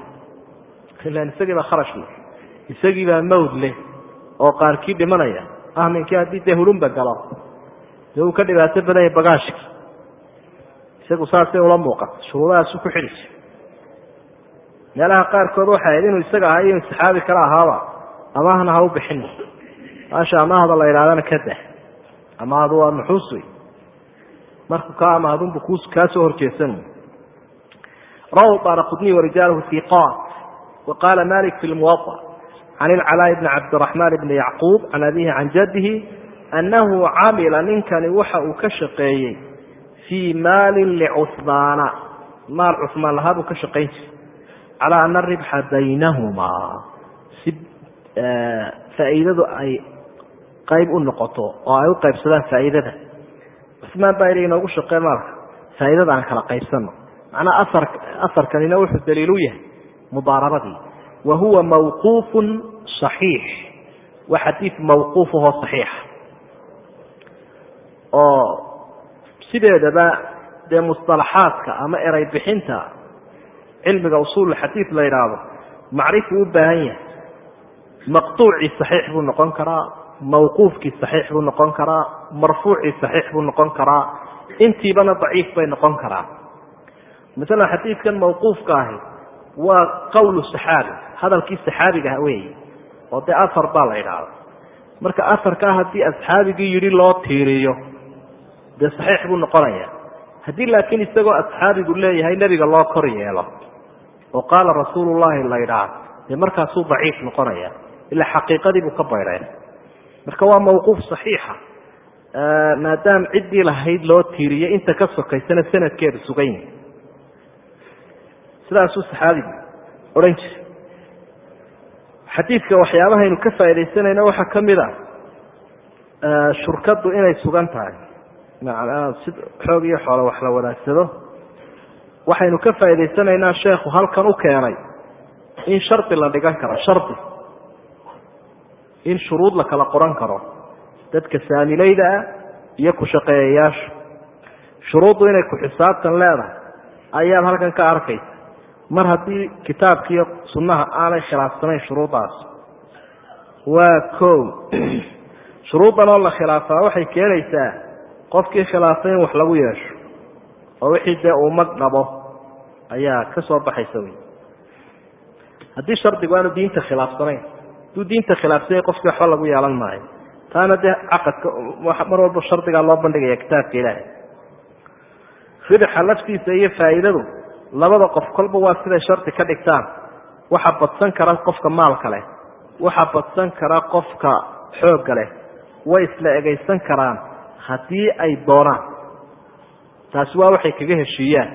Ilan isagiibaa kharash leh isagiibaa mawd leh oo qaarkii dhimanaya ahminkii haddii dee hulunba galo. Dee uu ka dhibaato badan yahay bagaashki isagu saasay ula muuqata shuruudahaasu ku xidhi jir meelaha qaarkood waxay ahayd inuu isaga ahaa iyo saxaabi kale ahaaba amaahna ha u bixin. Maasha amaahda la idhahdana ka dah amaahdu waa nuxuus wey markuu ka amahdunbu ku kaa soo horjeesan. Rawahu daara qudniy warijaalahu hiqaat wa qaala malik fi lmuwaطa can ilcalaaءi bni cabdiraxmaan bni yacquub can abihi can jadihi annahu camila ninkani waxa uu ka shaqeeyey fii maalin licuhmaana maal cuhmaan lahaa buu ka shaqayn jiray. Calaa ana aribxa baynahumaa. Si faa'iidadu ay qayb u noqoto oo ay u qaybsadaan faa'iidada cusmaan baa ina inoogu shaqee maalka faa'iidadaan kala qaybsano. Macnaa aar afarkanina wuxuu daliil u yahay mudaarabadii wa huwa mawquufun saxiix. Waa xadiid mawquufahoo saxiixa. Oo sideedaba dee musطalaxaadka ama eray bixinta cilmiga usuululxadiid la yidhaahdo macrifuu u baahan yahay. Maqtuucii saxiix buu noqon karaa mawquufkii saxiix buu noqon karaa marfuucii صaxiix buu noqon karaa intiibana daciif bay noqon karaa. Masalan xadiidkan mawquufka ahi waa qowlu saxaabi hadalkii saxaabiga weey oo dee afar baa la idhaahda marka afarkaa haddii asxaabigii yidhi loo tiiriyo dee saxiix buu noqonaya. Haddii laakiin isagoo asxaabigu leeyahay nebiga loo kor yeelo oo qaala rasuulullahi la idhaah dee markaasuu daciif noqonaya ilaa xaqiiqadii buu ka baydheen marka waa mawquuf saxiixa maadaama ciddii lahayd loo tiiriyey inta ka sokaysana sanadkeedu sugan sidaasuu saxaabigu odhan jiray xadiidka waxyaabahaynu ka faaidaysanayno waxaa ka mid a shurkaddu inay sugan tahay. Macnaa si xoog iyo xoolo wax la wanaagsado. Waxaynu ka faa'idaysanaynaa sheekhu halkan u keenay in shardi la dhigan karo shardi. In shuruud la kala qoran karo dadka saamilayda ah iyo ku shaqeeyayaashu. Shuruuddu inay ku xisaabtan leedahay ayaad halkan ka arkaysa mar haddii kitaabkiiyo sunnaha aanay khilaafsanayn shuruuddaas waa kow. Shuruuddan oo la khilaafaa waxay keenaysaa qofkii khilaafay in wax lagu yeesho oo wixii dee uu dhabo ayaa ka soo baxaysa wey haddii shardigu aanu diinta khilaafsanayn hadduu diinta khilaafsanya qofkii waxba lagu yeelan maayo taana dee caqadka mar walba shardigaa loo bandhigaya kitaabka ilaahay. Ribixa laftiisa iyo faa'iidadu labada qof kolba waa siday shardi ka dhigtaan. Waxa badsan kara qofka maalka leh waxa badsan kara qofka xoogga leh way isla egaysan karaan haddii ay doonaan. Taasi waa waxay kaga heshiiyaan.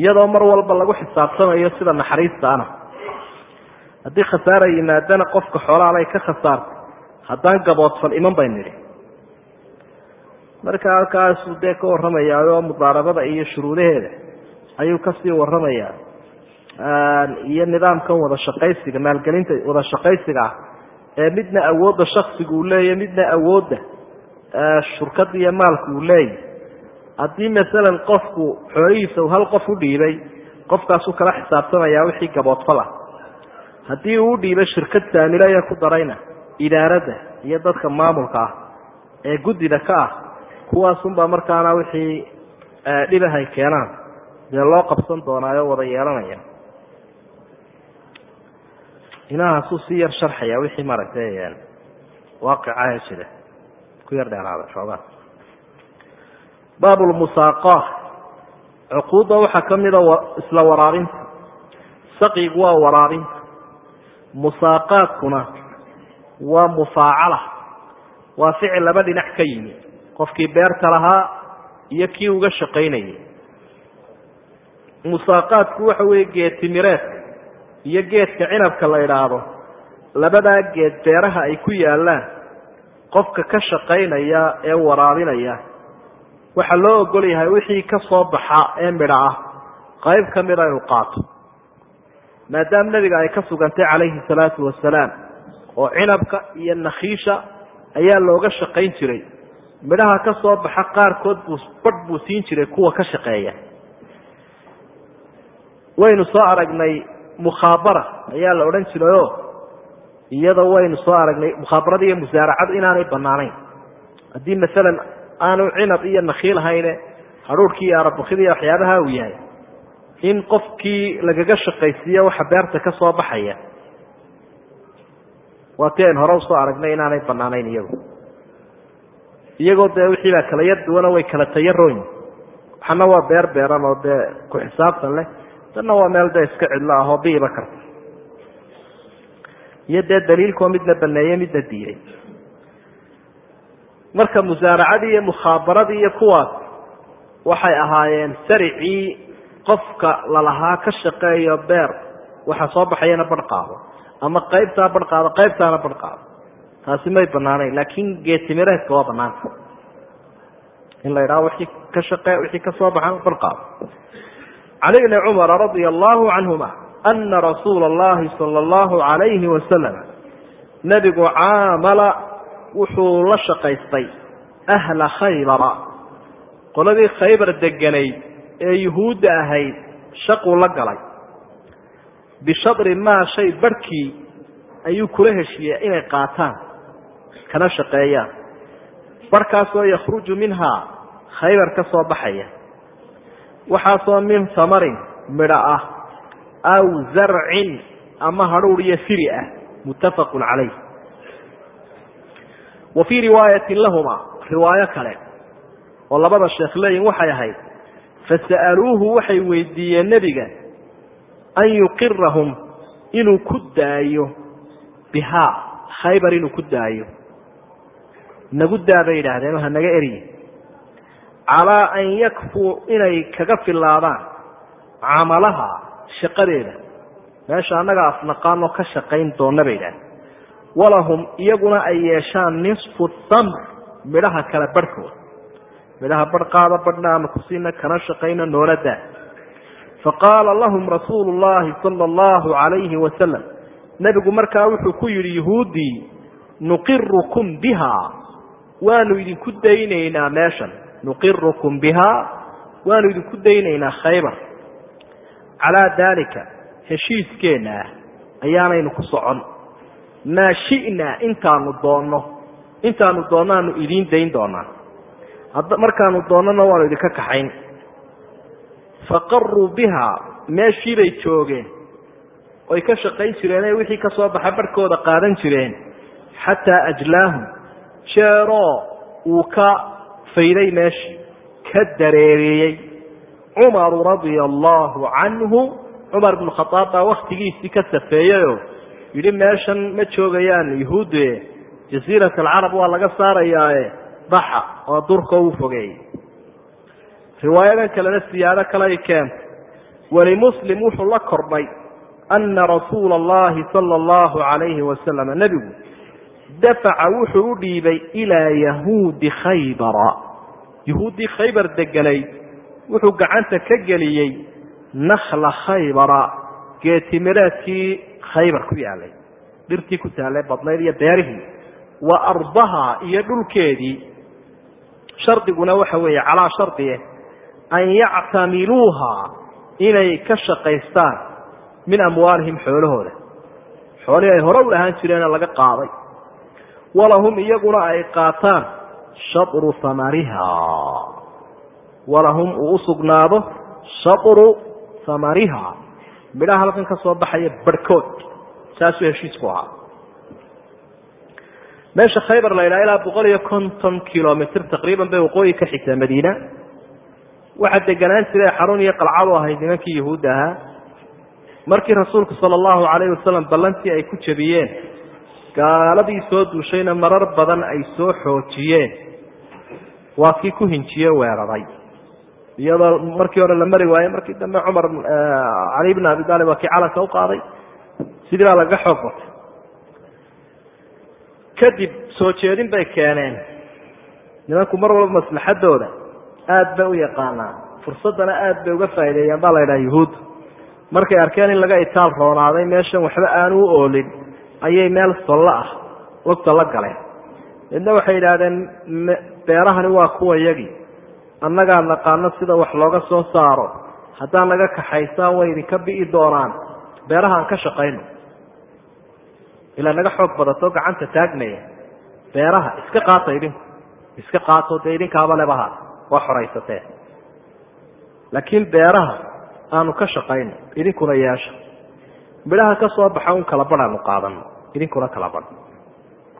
Iyadoo mar walba lagu xisaabtamayo sida naxariista ana haddii khasaara yimaadana qofka xoolaalay ka khasaartay. Haddaan gaboodfal iman bay nidhi. Marka halkaasuu dee ka warramayaa oo mudaarabada iyo shuruudaheeda ayuu ka sii warramayaa. Iyo nidaamkan wada shaqaysiga maalgelinta wada shaqaysiga ah ee midna awoodda shaksiga uu leeyahy midna awoodda shurkada iyo maalka uu leeyahy haddii masalan qofku xoolihiisa uu hal qof u dhiibay qofkaasuu kala xisaabtamayaa wixii gaboodfala haddii uu u dhiibay shirkad saamilaya ku darayna idaaradda iyo dadka maamulka ah ee guddida ka ah kuwaasunbaa markaana wixii dhibahay keenaan dee loo qabsan doonaayo wada yeelanaya. Inahaasuu sii yar sharxaya wixii maaragtay waaqicah jira ku yar dheeraada xoogaa baab lmusaaqaa cuquudda waxaa ka mida isla waraabinta saqigu waa waraabinta musaaqaadkuna waa mufaacala. Waa ficil laba dhinac ka yimi qofkii beerta lahaa iyo kii uga shaqaynayay. Musaaqaadku waxa weeye geedtimireedka iyo geedka cinabka la idhaahdo labadaa geed beeraha ay ku yaallaan. Qofka ka shaqaynaya ee waraabinaya waxaa loo ogol yahay wixii ka soo baxa ee midho ah qayb ka mida inuu qaato maadaama nebiga ay ka sugantay calayhi salaatu wasalaam oo cinabka iyo nakhiisha ayaa looga shaqayn jiray. Midhaha ka soo baxa qaarkood buu badh buu siin jiray kuwa ka shaqeeya. Waynu soo aragnay mukhaabara ayaa la odhan jirayoo iyada waynu soo aragnay mukhaabarada iyo musaaracadu inaanay banaanayn haddii masalan aanu cinab iyo nakhiil ahayne hadhuurhkii iyo arabukida waxyaabaha uu yahay in qofkii lagaga shaqaysiiyo waxa beerta ka soo baxaya. Waa tii aynu hore u soo aragnay inaanay banaanayn iyagu. Iyagoo dee wixii baa kala yar duwanoo way kala tayaroyin waxana waa beer beeran oo dee ku xisaabtan leh. Tanna waa meel dee iska cidlo ah oo biiba karta. Iyo dee daliilkoo midna baneeye midna diiday marka musaaracadii iyo mukhaabaradii iyo kuwaas waxay ahaayeen saricii qofka lalahaa ka shaqeeyo beer waxa soo baxayana badh qaado ama qaybtaa badh qaado qaybtaana badh qaado. Taasi may banaanayn laakiin geetimireedka waa banaanta in la yidhaho wixii ka shaqee wixii ka soo baxan badh qaado. Can ibni cumara radia allahu canhuma ana rasuula allahi sala allahu calayhi wasalam nebigu caamala wuxuu la shaqaystay ahla khaybara. Qoladii khaybar deganayd ee yuhuudda ahayd shaquu la galay. Bishadri maa shay barhkii ayuu kula heshiiyey inay qaataan kana shaqeeyaan barhkaasoo yakhruju minhaa khaybar ka soo baxaya. Waxaasoo min samarin midho ah aw zarcin ama hadhuur iyo firi ah muttafaqun calayh. Wa fii riwaayatin lahuma riwaayo kale oo labada sheekh leeyihiin waxay ahayd fasa'aluuhu waxay weydiiyeen nebiga an yuqirahum inuu ku daayo bihaa khaybar inuu ku daayo nagu daa bay yidhaahdeen oo hanaga erye calaa an yakfuu inay kaga filaadaan camalaha shaqadeeda meesha annaga afnaqaanoo ka shaqayn doonna bay yidhahdeen walahum iyaguna ay yeeshaan nisfu tamr midhaha kale barhkooda midhaha barh qaada badhna aanu kusiina kana shaqayno noola daa faqaala lahum rasuulu llahi sala allahu calayhi wasalam nebigu markaa wuxuu ku yidhi yuhuuddii nuqirukum bihaa waanu idinku daynaynaa meeshan. Nuqirukum bihaa waanu idinku daynaynaa khaybar. Calaa daalika heshiiskeenna ah ayaanaynu ku socon. Maa shi'naa intaanu doonno. Intaanu doonnaanu idiin dayn doonaa markaanu doonnona waanu idinka kaxayn. Faqaruu bihaa meeshii bay joogeen. Oy ka shaqayn jireenee wixii ka soo baxa barhkooda qaadan jireen. Xataa ajlaahum jeeroo uu ka fayday meeshii ka dareeriyey. Cumaru radia allahu canhu cumar bnu khadaab baa waktigiisii ka safeeyeyoo yidhi meeshan ma joogayaan yuhuudde jasiirat alcarab waa laga saarayaae baxa oo durka uu fogeeyey riwaayadan kalena siyaado kale ay keentay walimuslim wuxuu la kordhay ana rasuula allahi sala allahu calayhi wasalam nebigu dafaca wuxuu u dhiibay ilaa yahuudi khaybara. Yahuuddii khaybar deganayd wuxuu gacanta ka geliyey nakhla khaybara geetimireedkii khaybar ku yaalay. Dhirtii ku taallay badnayd iyo beerihii wa ardaha iyo dhulkeedii shardiguna waxa weeye calaa shardiye an yactamiluuha inay ka shaqaystaan min amwaalihim xoolahooda. Xoolihii ay hore u lahaan jireena laga qaaday. Walahum iyaguna ay qaataan shatru hamariha walahum uu usugnaado shatru hamariha midhaha halkan ka soo baxaya barhkood saasuu heshiisku ahaa meesha khaybar la yidhaha ilaa boqol iyo konton kilomitr taqriiban bay waqooyi ka xigtaa madiina. Waxaa deganaan jiray xarun iyo qalcadu ahayd nimankii yahuudda ahaa. Markii rasuulku sala allahu calayhi wasalam ballantii ay ku jebiyeen gaaladii soo duushayna marar badan ay soo xoojiyeen. Waa kii ku hinjiye weeraray. Iyadoo markii hore la mari waaye markii dambe cumar cali bn abi taalib waa kii calanka u qaaday. Sidii baa lagaga xoog batay kadib soo jeedin bay keeneen. Nimanku mar walba maslaxadooda aada bay u yaqaanaan. Fursaddana aada bay uga faa'ideeyaan baa la yidhaha yuhuudda markay arkeen in laga itaal roonaaday meeshan waxba aanu u oolin ayay meel sollo ah lugta la galeen. Midna waxay yidhaahdeen beerahani waa kuwa yagii annagaa naqaano sida wax looga soo saaro. Haddaan naga kaxaysaan way idinka bi'i doonaan. Beerahaan ka shaqayno ilaa naga xoog badato gacanta taagnaya. Beeraha iska qaata idinku iska qaato dee idinkaaba lebaha waa xoraysatee laakiin beeraha aanu ka shaqayno idinkuna yeesha. Midhaha ka soo baxa un kala badhaanu qaadano idinkuna kala badh.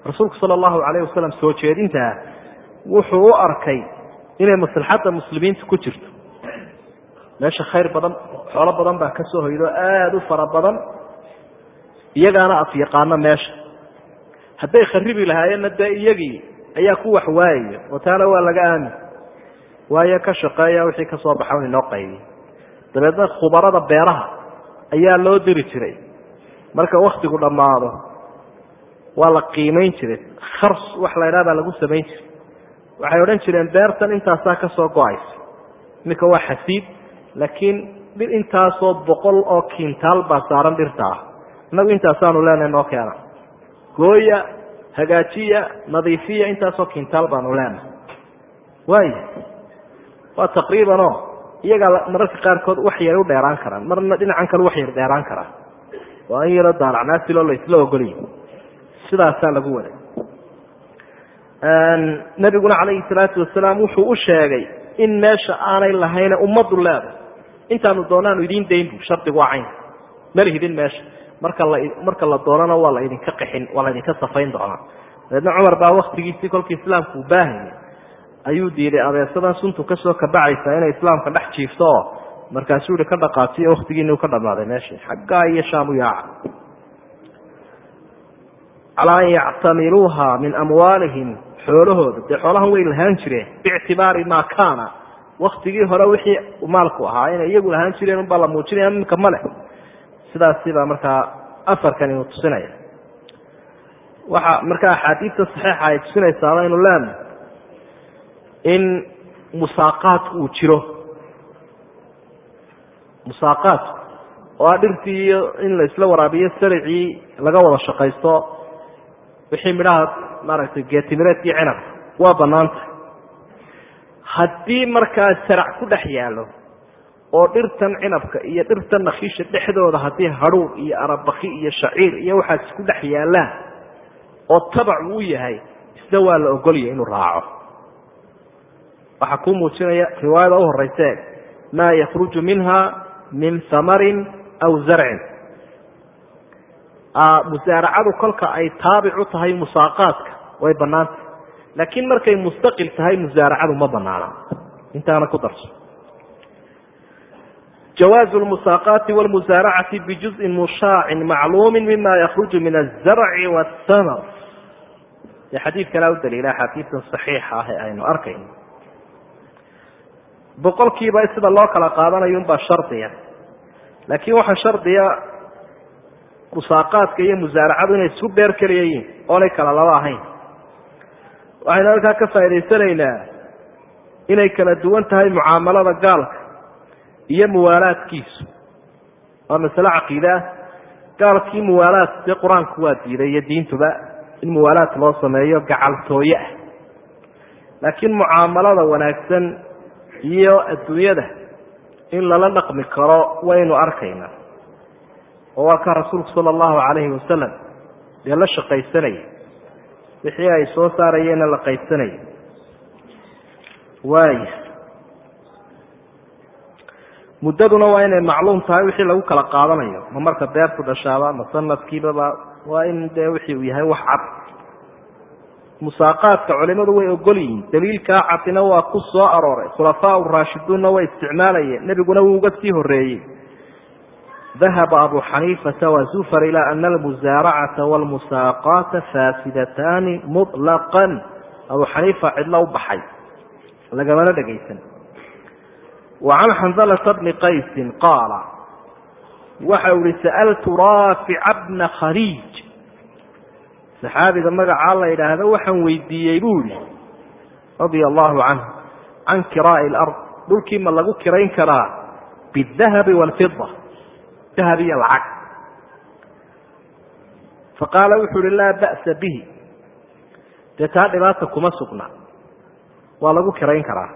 Rasuulku sala allahu calayh wasalam soo jeedintaa wuxuu u arkay inay maslaxadda muslimiinta ku jirto. Meesha khayr badan xoolo badan baa ka soo hoydo aada u fara badan iyagaana afyaqaano meesha. Hadday kharibi lahaayeenna dee iyagii ayaa ku wax waayaya oo taana waa laga aamin waayo ka shaqeeya wixii ka soo baxa un inoo qaybiy dabeedna khubarada beeraha ayaa loo diri jiray. Marka waktigu dhammaado waa la qiimayn jiray. Khars wax la ydhaha baa lagu samayn jiray. Waxay odhan jireen beertan intaasaa ka soo go'aysa. Iminka waa xasiid laakiin dhir intaasoo boqol oo kintaal baa saaran dhirta ah innagu intaasaanu leenahay noo keena. Gooya hagaajiya nadiifiya intaasoo kintaal baanu leenahay waaya waa taqriiban iyagaa mararka qaarkood wax yar u dheeraan karaan. Marna dhinacan kale wax yar dheeraan karaa waa in yaro daalacnaasiloo la isla ogoliy sidaasaa lagu waday. Nabiguna calayhi salaatu wasalaam wuxuu u sheegay in meesha aanay lahayne ummaddu leedahay intaanu doonaanu idiin dayn bu shardigu waa cayn. Mala meesha marka la marka la doonana waa la idinka qixin waa la idinka safayn doonaa. Dabeedna cumar baa waktigiisii kolkii islaamku uu baahayay. Ayuu diiday abeesadan suntu ka soo kabacaysa inay islaamka dhex jiifto? Oo markaasuu ihi ka dhaqaatiyo waktigiini u ka dhamaaday meeshii xaggaa iyo shaam u yaaca calaa an yactamiluuha min amwaalihim xoolahooda. Dee xoolahan way lahaan jireen biictibaari maa kaana. Waktigii hore wixii maalku ahaa inay iyagu lahaan jireen unbaa la muujinaya iminka male sidaasi baa markaa afarkani uu tusinaya. Waxa markaa axaadiidta saxiixa ay tusinaysaaba inu leena in musaaqaadku uu jiro. Musaaqaadku oo a dhirtii iyo in la isla waraabiyo saricii laga wada shaqaysto wixii midhaha maaragtay geetimireedkii cinabka waa banaantah haddii markaa sarac ku dhex yaallo oo dhirtan cinabka iyo dhirtan nakhiisha dhexdooda haddii hadhuur iyo arabaki iyo shaciir iyo waxaas isku dhex yaallaan oo tabac uu yahay isna waa la ogolya inuu raaco. Waxaa kuu muujinaya riwaayada u horeyse maa yakruju minha min hamarin aw zarcin. Musaaracadu kolka ay taabic u tahay musaaqaadka way banaantah laakiin markay mustaqil tahay musaaracadu ma banaana intaana ku darso jawaazu lmusaaqaati wlmusaaracati bijuzin mushaacin macluumi mima yakruju min azarci wاthamar dee xadiidkana u daliila axaadiidtan saxiixa ah ee aynu arkayno. Boqolkiiba sida loo kala qaadanayo unbaa shardiya. Laakiin waxaa shardiya musaaqaadka iyo musaaracadu inay isku beer keliya yihiin oonay kala laba ahayn. Waxaynu halkaa ka faa'idaysanaynaa inay kala duwan tahay mucaamalada gaalka iyo muwaalaadkiisu. Waa masale caqiidaa gaalkii muwaalaad dee qur'aanku waa diiday iyo diintuba in muwaalaad loo sameeyo gacaltooye ah. Laakiin mucaamalada wanaagsan iyo adduunyada in lala dhaqmi karo waynu arkaynaa. Oo waa ka rasuulku sala allahu calayhi wasalam dee la shaqaysanaya wixii ay soo saarayeenna la qaybsanaya waaya muddaduna waa inay macluum tahay wixii lagu kala qaadanayo. Ma marka beertu dhashaaba ma sanadkiibaba waa in dee wixii uu yahay wax cad. Musaaqaadka culimadu way ogol yihiin. Daliilkaa cadina waa ku soo arooray. Khulafaa raashiduunna way isticmaalayeen. Nebiguna wuu uga sii horeeyey dahaba abu xaniifata wazufar ilaa ana almusaaracata waalmusaaqaata faasidataani muطlaqan abu xaniifa cidlo u baxay. Lagamana dhegaysan wa can xandalata bni qaysin qaala waxa uu ihi sa'altu raafica bna khariij. Saxaabiga magacaa la yidhaahdo waxaan weydiiyey buu yihi radia allahu canhu can kiraa'i alard dhulkii ma lagu kirayn karaa bidahabi waalfida dahab iyo lacag. Faqaala wuxuu uhi laa ba'sa bihi dee taa dhibaata kuma sugna waa lagu kirayn karaa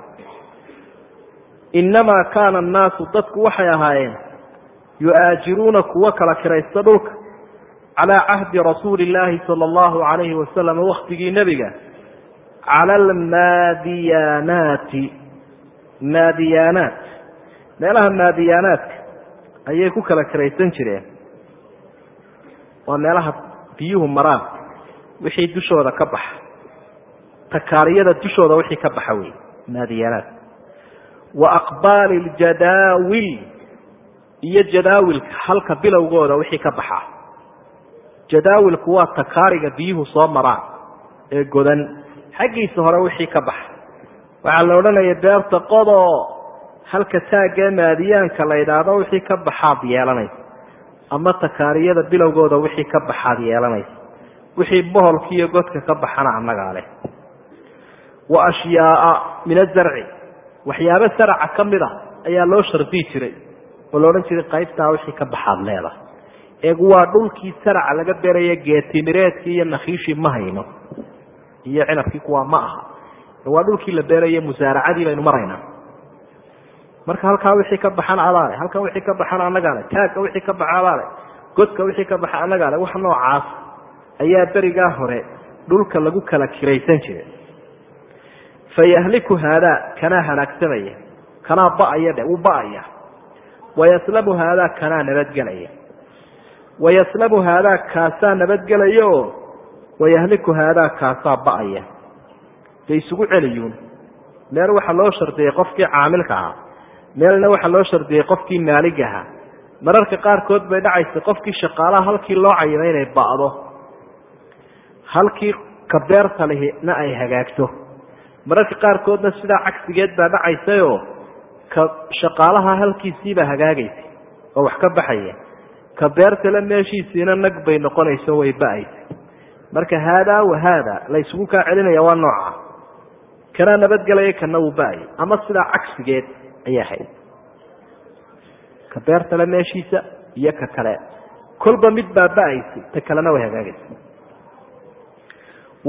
innamaa kaana annaasu dadku waxay ahaayeen yu'aajiruuna kuwo kala kiraysta dhulka calaa cahdi rasuuli illaahi sala allahu calayhi wasalam waktigii nebiga cala almaadiyaanaati maadiyaanaat meelaha maadiyaanaadka ayay ku kala kiraysan jireen waa meelaha biyuhu maraan wixii dushooda ka baxa takaariyada dushooda wixii ka baxa wey maadiyaanaat wa aqbaali ljadaawil iyo jadaawilka halka bilowgooda wixii ka baxa. Jadaawilku waa takaariga biyuhu soo maraan ee godan. Xaggiisa hore wixii ka baxa. Waxaa la odhanaya beerta qodoo halka taagee maadiyaanka la yidhaahdo wixii ka baxaad yeelanaysa. Ama takaariyada bilowgooda wixii ka baxaad yeelanaysa. Wixii boholka iyo godka ka baxana annagaa leh. Wa ashyaaa min azarci waxyaabo saraca ka mid a ayaa loo shardiyi jiray oo la odhan jiray qaybtaa wixii ka baxaad leedahay eegu waa dhulkii saraca laga beraya geetimireedkii iyo nakhiishii ma hayno. Iyo cinabkii kuwaa ma aha. Waa dhulkii la beeraye musaaracadii baynu maraynaa marka halkaa wixii ka baxan adaale halkan wixii ka baxan annagaale taagga wixii ka baxa adaale godka wixii ka baxa annagaale wax noocaas ayaa berigaa hore dhulka lagu kala kiraysan jiray fayahliku haadaa kanaa halaagsamaya kanaa ba'aya dhe wuu ba'aya wayaslamu haadaa kanaa nabadgelaya wayaslamu haadaa kaasaa nabadgelaya oo wayahliku haadaa kaasaa ba'aya bay isugu celiyuun meel waxaa loo shardiyey qofkii caamilka ahaa meelna waxaa loo shardiyey qofkii maalig ahaa mararka qaarkood bay dhacaysa qofkii shaqaalaha halkii loo cayimay inay ba'do halkii ka beerta lihina ay hagaagto mararka qaarkoodna sidaa cagsigeed baa dhacaysayoo ka shaqaalaha halkiisiibaa hagaagaysa oo wax ka baxaya. Ka beertale meeshiisiina nag bay noqonayso way ba'aysa. Marka haadaa wa haadaa la ysugu kaa celinaya waa nooca kanaa nabadgelaya kana wuu ba'aya ama sidaa cagsigeed ayaa hayd. Ka beertale meeshiisa iyo ka kale. Kolba mid baa ba'aysay ta kalena way hagaagaysa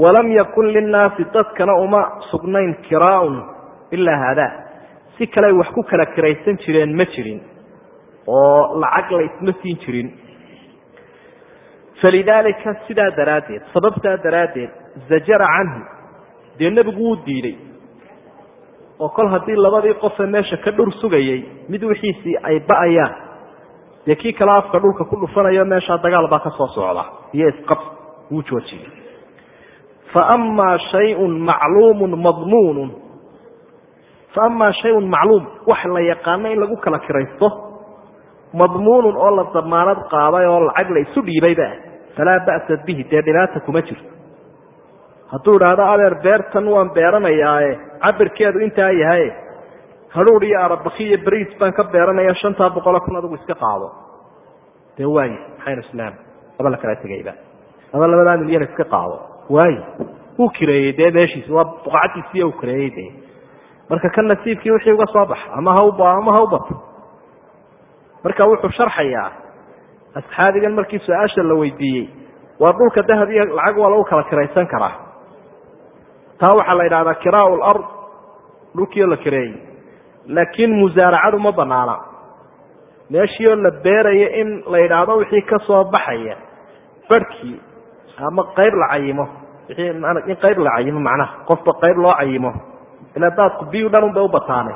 walam yakun linnaasi dadkana uma sugnayn kiraaun ilaa haadaa. Si kale ay wax ku kala kiraysan jireen ma jirin oo lacag la isma siin jirin. Falidaalika sidaa daraaddeed sababtaa daraaddeed zajara canhu dee nebigu wuu diiday oo kol haddii labadii qofe meesha ka dhur sugayay mid wixiisii ay ba'ayaan dee kii kale afka dhulka ku dhufanayo meeshaa dagaal baa ka soo socda iyo isqab wuu joojiyey fa amaa shayun macluumun madmuunun fa amaa shayun macluum wax la yaqaano in lagu kala kiraysto. Madmuunun oo la damaanad qaaday oo lacag la isu dhiibayba falaa ba'sa bihi dee dhibaata kuma jirto hadduu idhaahdo adeer beertan waan beeranayaae. Cabirkeedu intaa yahaye hadhuur iyo arabaki iyo beriis baan ka beeranaya shantaa boqolo kun adigu iska qaado. Dee waaye maxaynu islaam laba la kala tegayba laba labadaa milyan iska qaado waaye wuu kireeyey dee meeshiis waa buqacadiisiiy u kireeyey de marka kan nasiibkii wixii uga soo baxa ama hab ama ha u bato. Marka wuxuu sharxayaa asxaabigan markii su'aasha la weydiiyey waa dhulka dahab iyo lacag waa lagu kala kiraysan karaa. Taa waxaa la yidhahdaa kiraa lard dhulkiioo la kireeyey. Laakiin musaaracadu ma banaana meeshiioo la beeraya in la yidhaahdo wixii ka soo baxaya barhkii ama qayb la cayimo. In qayb la cayimo macnaha qofba qayb loo cayimo. Ilaa daadku biyu dhan un bay u bataanay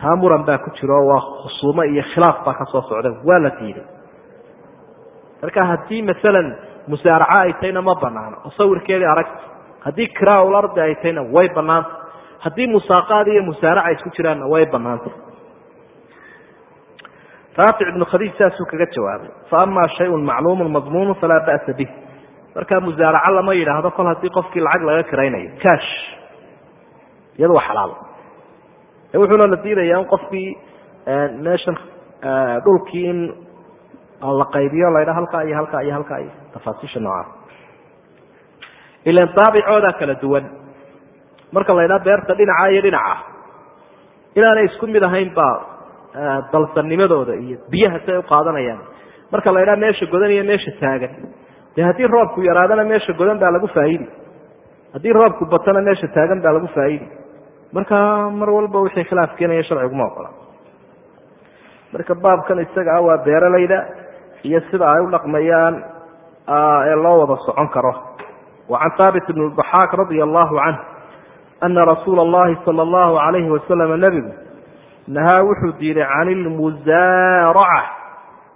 taa muran baa ku jiro waa khusuumo iyo khilaaf baa ka soo socda waa la diiday. Marka haddii masalan musaaraca ay tahayna ma banaano oo sawirkeedii aragta haddii kiraaul ardi ay tahayna way banaanta haddii musaaqaad iyo musaaraca isku jiraanna way banaanta raafic ibnu khadiij saasuu kaga jawaabay. Fa amaa shayun macluumun madmuunu falaa ba'sa bih markaa musaaraco lama yidhaahdo kol haddii qofkii lacag laga kiraynayo cash iyada waa xalaal. Wuxuuna la diidaya in qofkii meeshan dhulkii in la qaybiyo la ydhaa halkaa iyo halkaa iyo halkaa iyo tafaasiisha noocaas. Ilan daabicoodaa kala duwan. Marka la ydhaha beerta dhinaca iyo dhinaca inaanay isku mid ahayn baa dalsannimadooda iyo biyaha si ay uqaadanayaan marka la ydhaha meesha godan iyo meesha taagan dee haddii roobku yaraadana meesha godan baa lagu faa'idi. Haddii roobku batona meesha taagan baa lagu faa'idi. Marka mar walba wixii khilaaf keenaya sharciguma ogola marka baabkan isaga ah waa beeralayda iyo sida ay u dhaqmayaan ee loo wada socon karo. Wa can haabit bn radia allahu canh ana rasuula allahi sala allahu alayhi wasalam nebigu nahaa wuxuu diiday can ilmusaaraca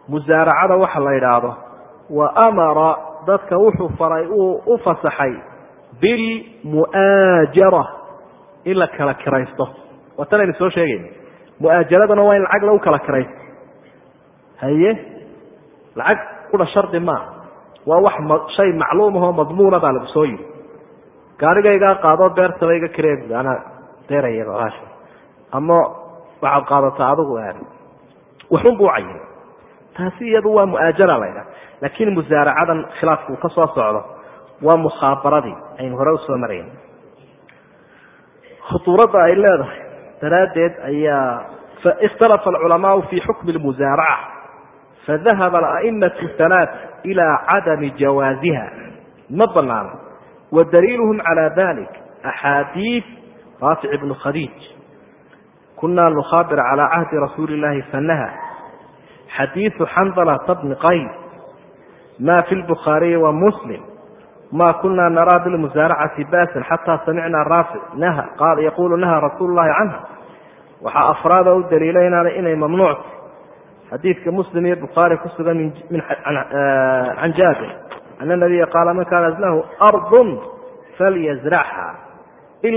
musaaracada waxa la yidhaahdo. Wa amara dadka wuxuu faray uu u fasaxay bilmu'aajara in la kala kiraysto. Waa tan aynu soo sheegayna mu'aajaradana waa in lacag lagu kala kiraysto. Haye? Lacag kudha shardi maa waa wax shay macluum ahoo madmuuna baa lagu soo yiri gaarigaygaa qaado beertaba iga kiree anaa deeraya ama waxaad qaadataa adigu waxun buu cayinay taasi iyadu waa mu'aajara la ydhaha laakiin musaaracadan khilaafku ka soo socdo waa mukhaabaradii aynu hore u soo marayn. Khutuuradda ay leedahay daraaddeed ayaa ikhtalafa alculamaau fi xukmi lmusaaraca fadahaba ala'imatu halaat ilaa cadami jawaaziha. Ma banaano wa daliiluhum cala dalik axaadiid raafic ibnu khadiij. Kuna nukhaabir calى cahdi rasuuli اllahi fanaha xadiiثu xandalata bni qays ma fi lbukhaariyi wa muslim ma kuna naraa bilmusaaracati basan xata samicna raafic yaqulu naha rasuulu llahi canha waxaa afraada u daliilaynaana inay mamnuucta xadiidka muslim iyo bukhaari ku sugan can jaabir ana nabiya qaala man kaanat lahu arضu falyazracha in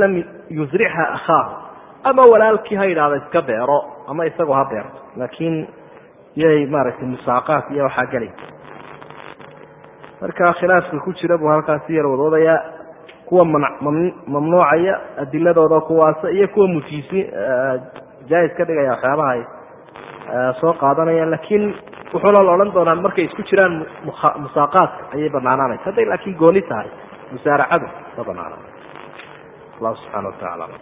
lam yusricha akhaahu ama walaalkii ha yidhaahda iska beero ama isagoo ha beerto. Laakiin yay maaragtay musaaqaat iyo waxaa gelay marka khilaafka ku jira buu halkaasi yar wadoodayaa kuwa mamnuucaya adiladooda kuwaasa iyo kuwa mufiisi jaa-is ka dhigaya waxyaabaha ay soo qaadanayaan. Laakiin wuxuuna la odhan doonaa markay isku jiraan musaaqaadka ayay banaanaanaysa hadday laakiin gooni tahay musaaracadu ma banaana allahu subxana wa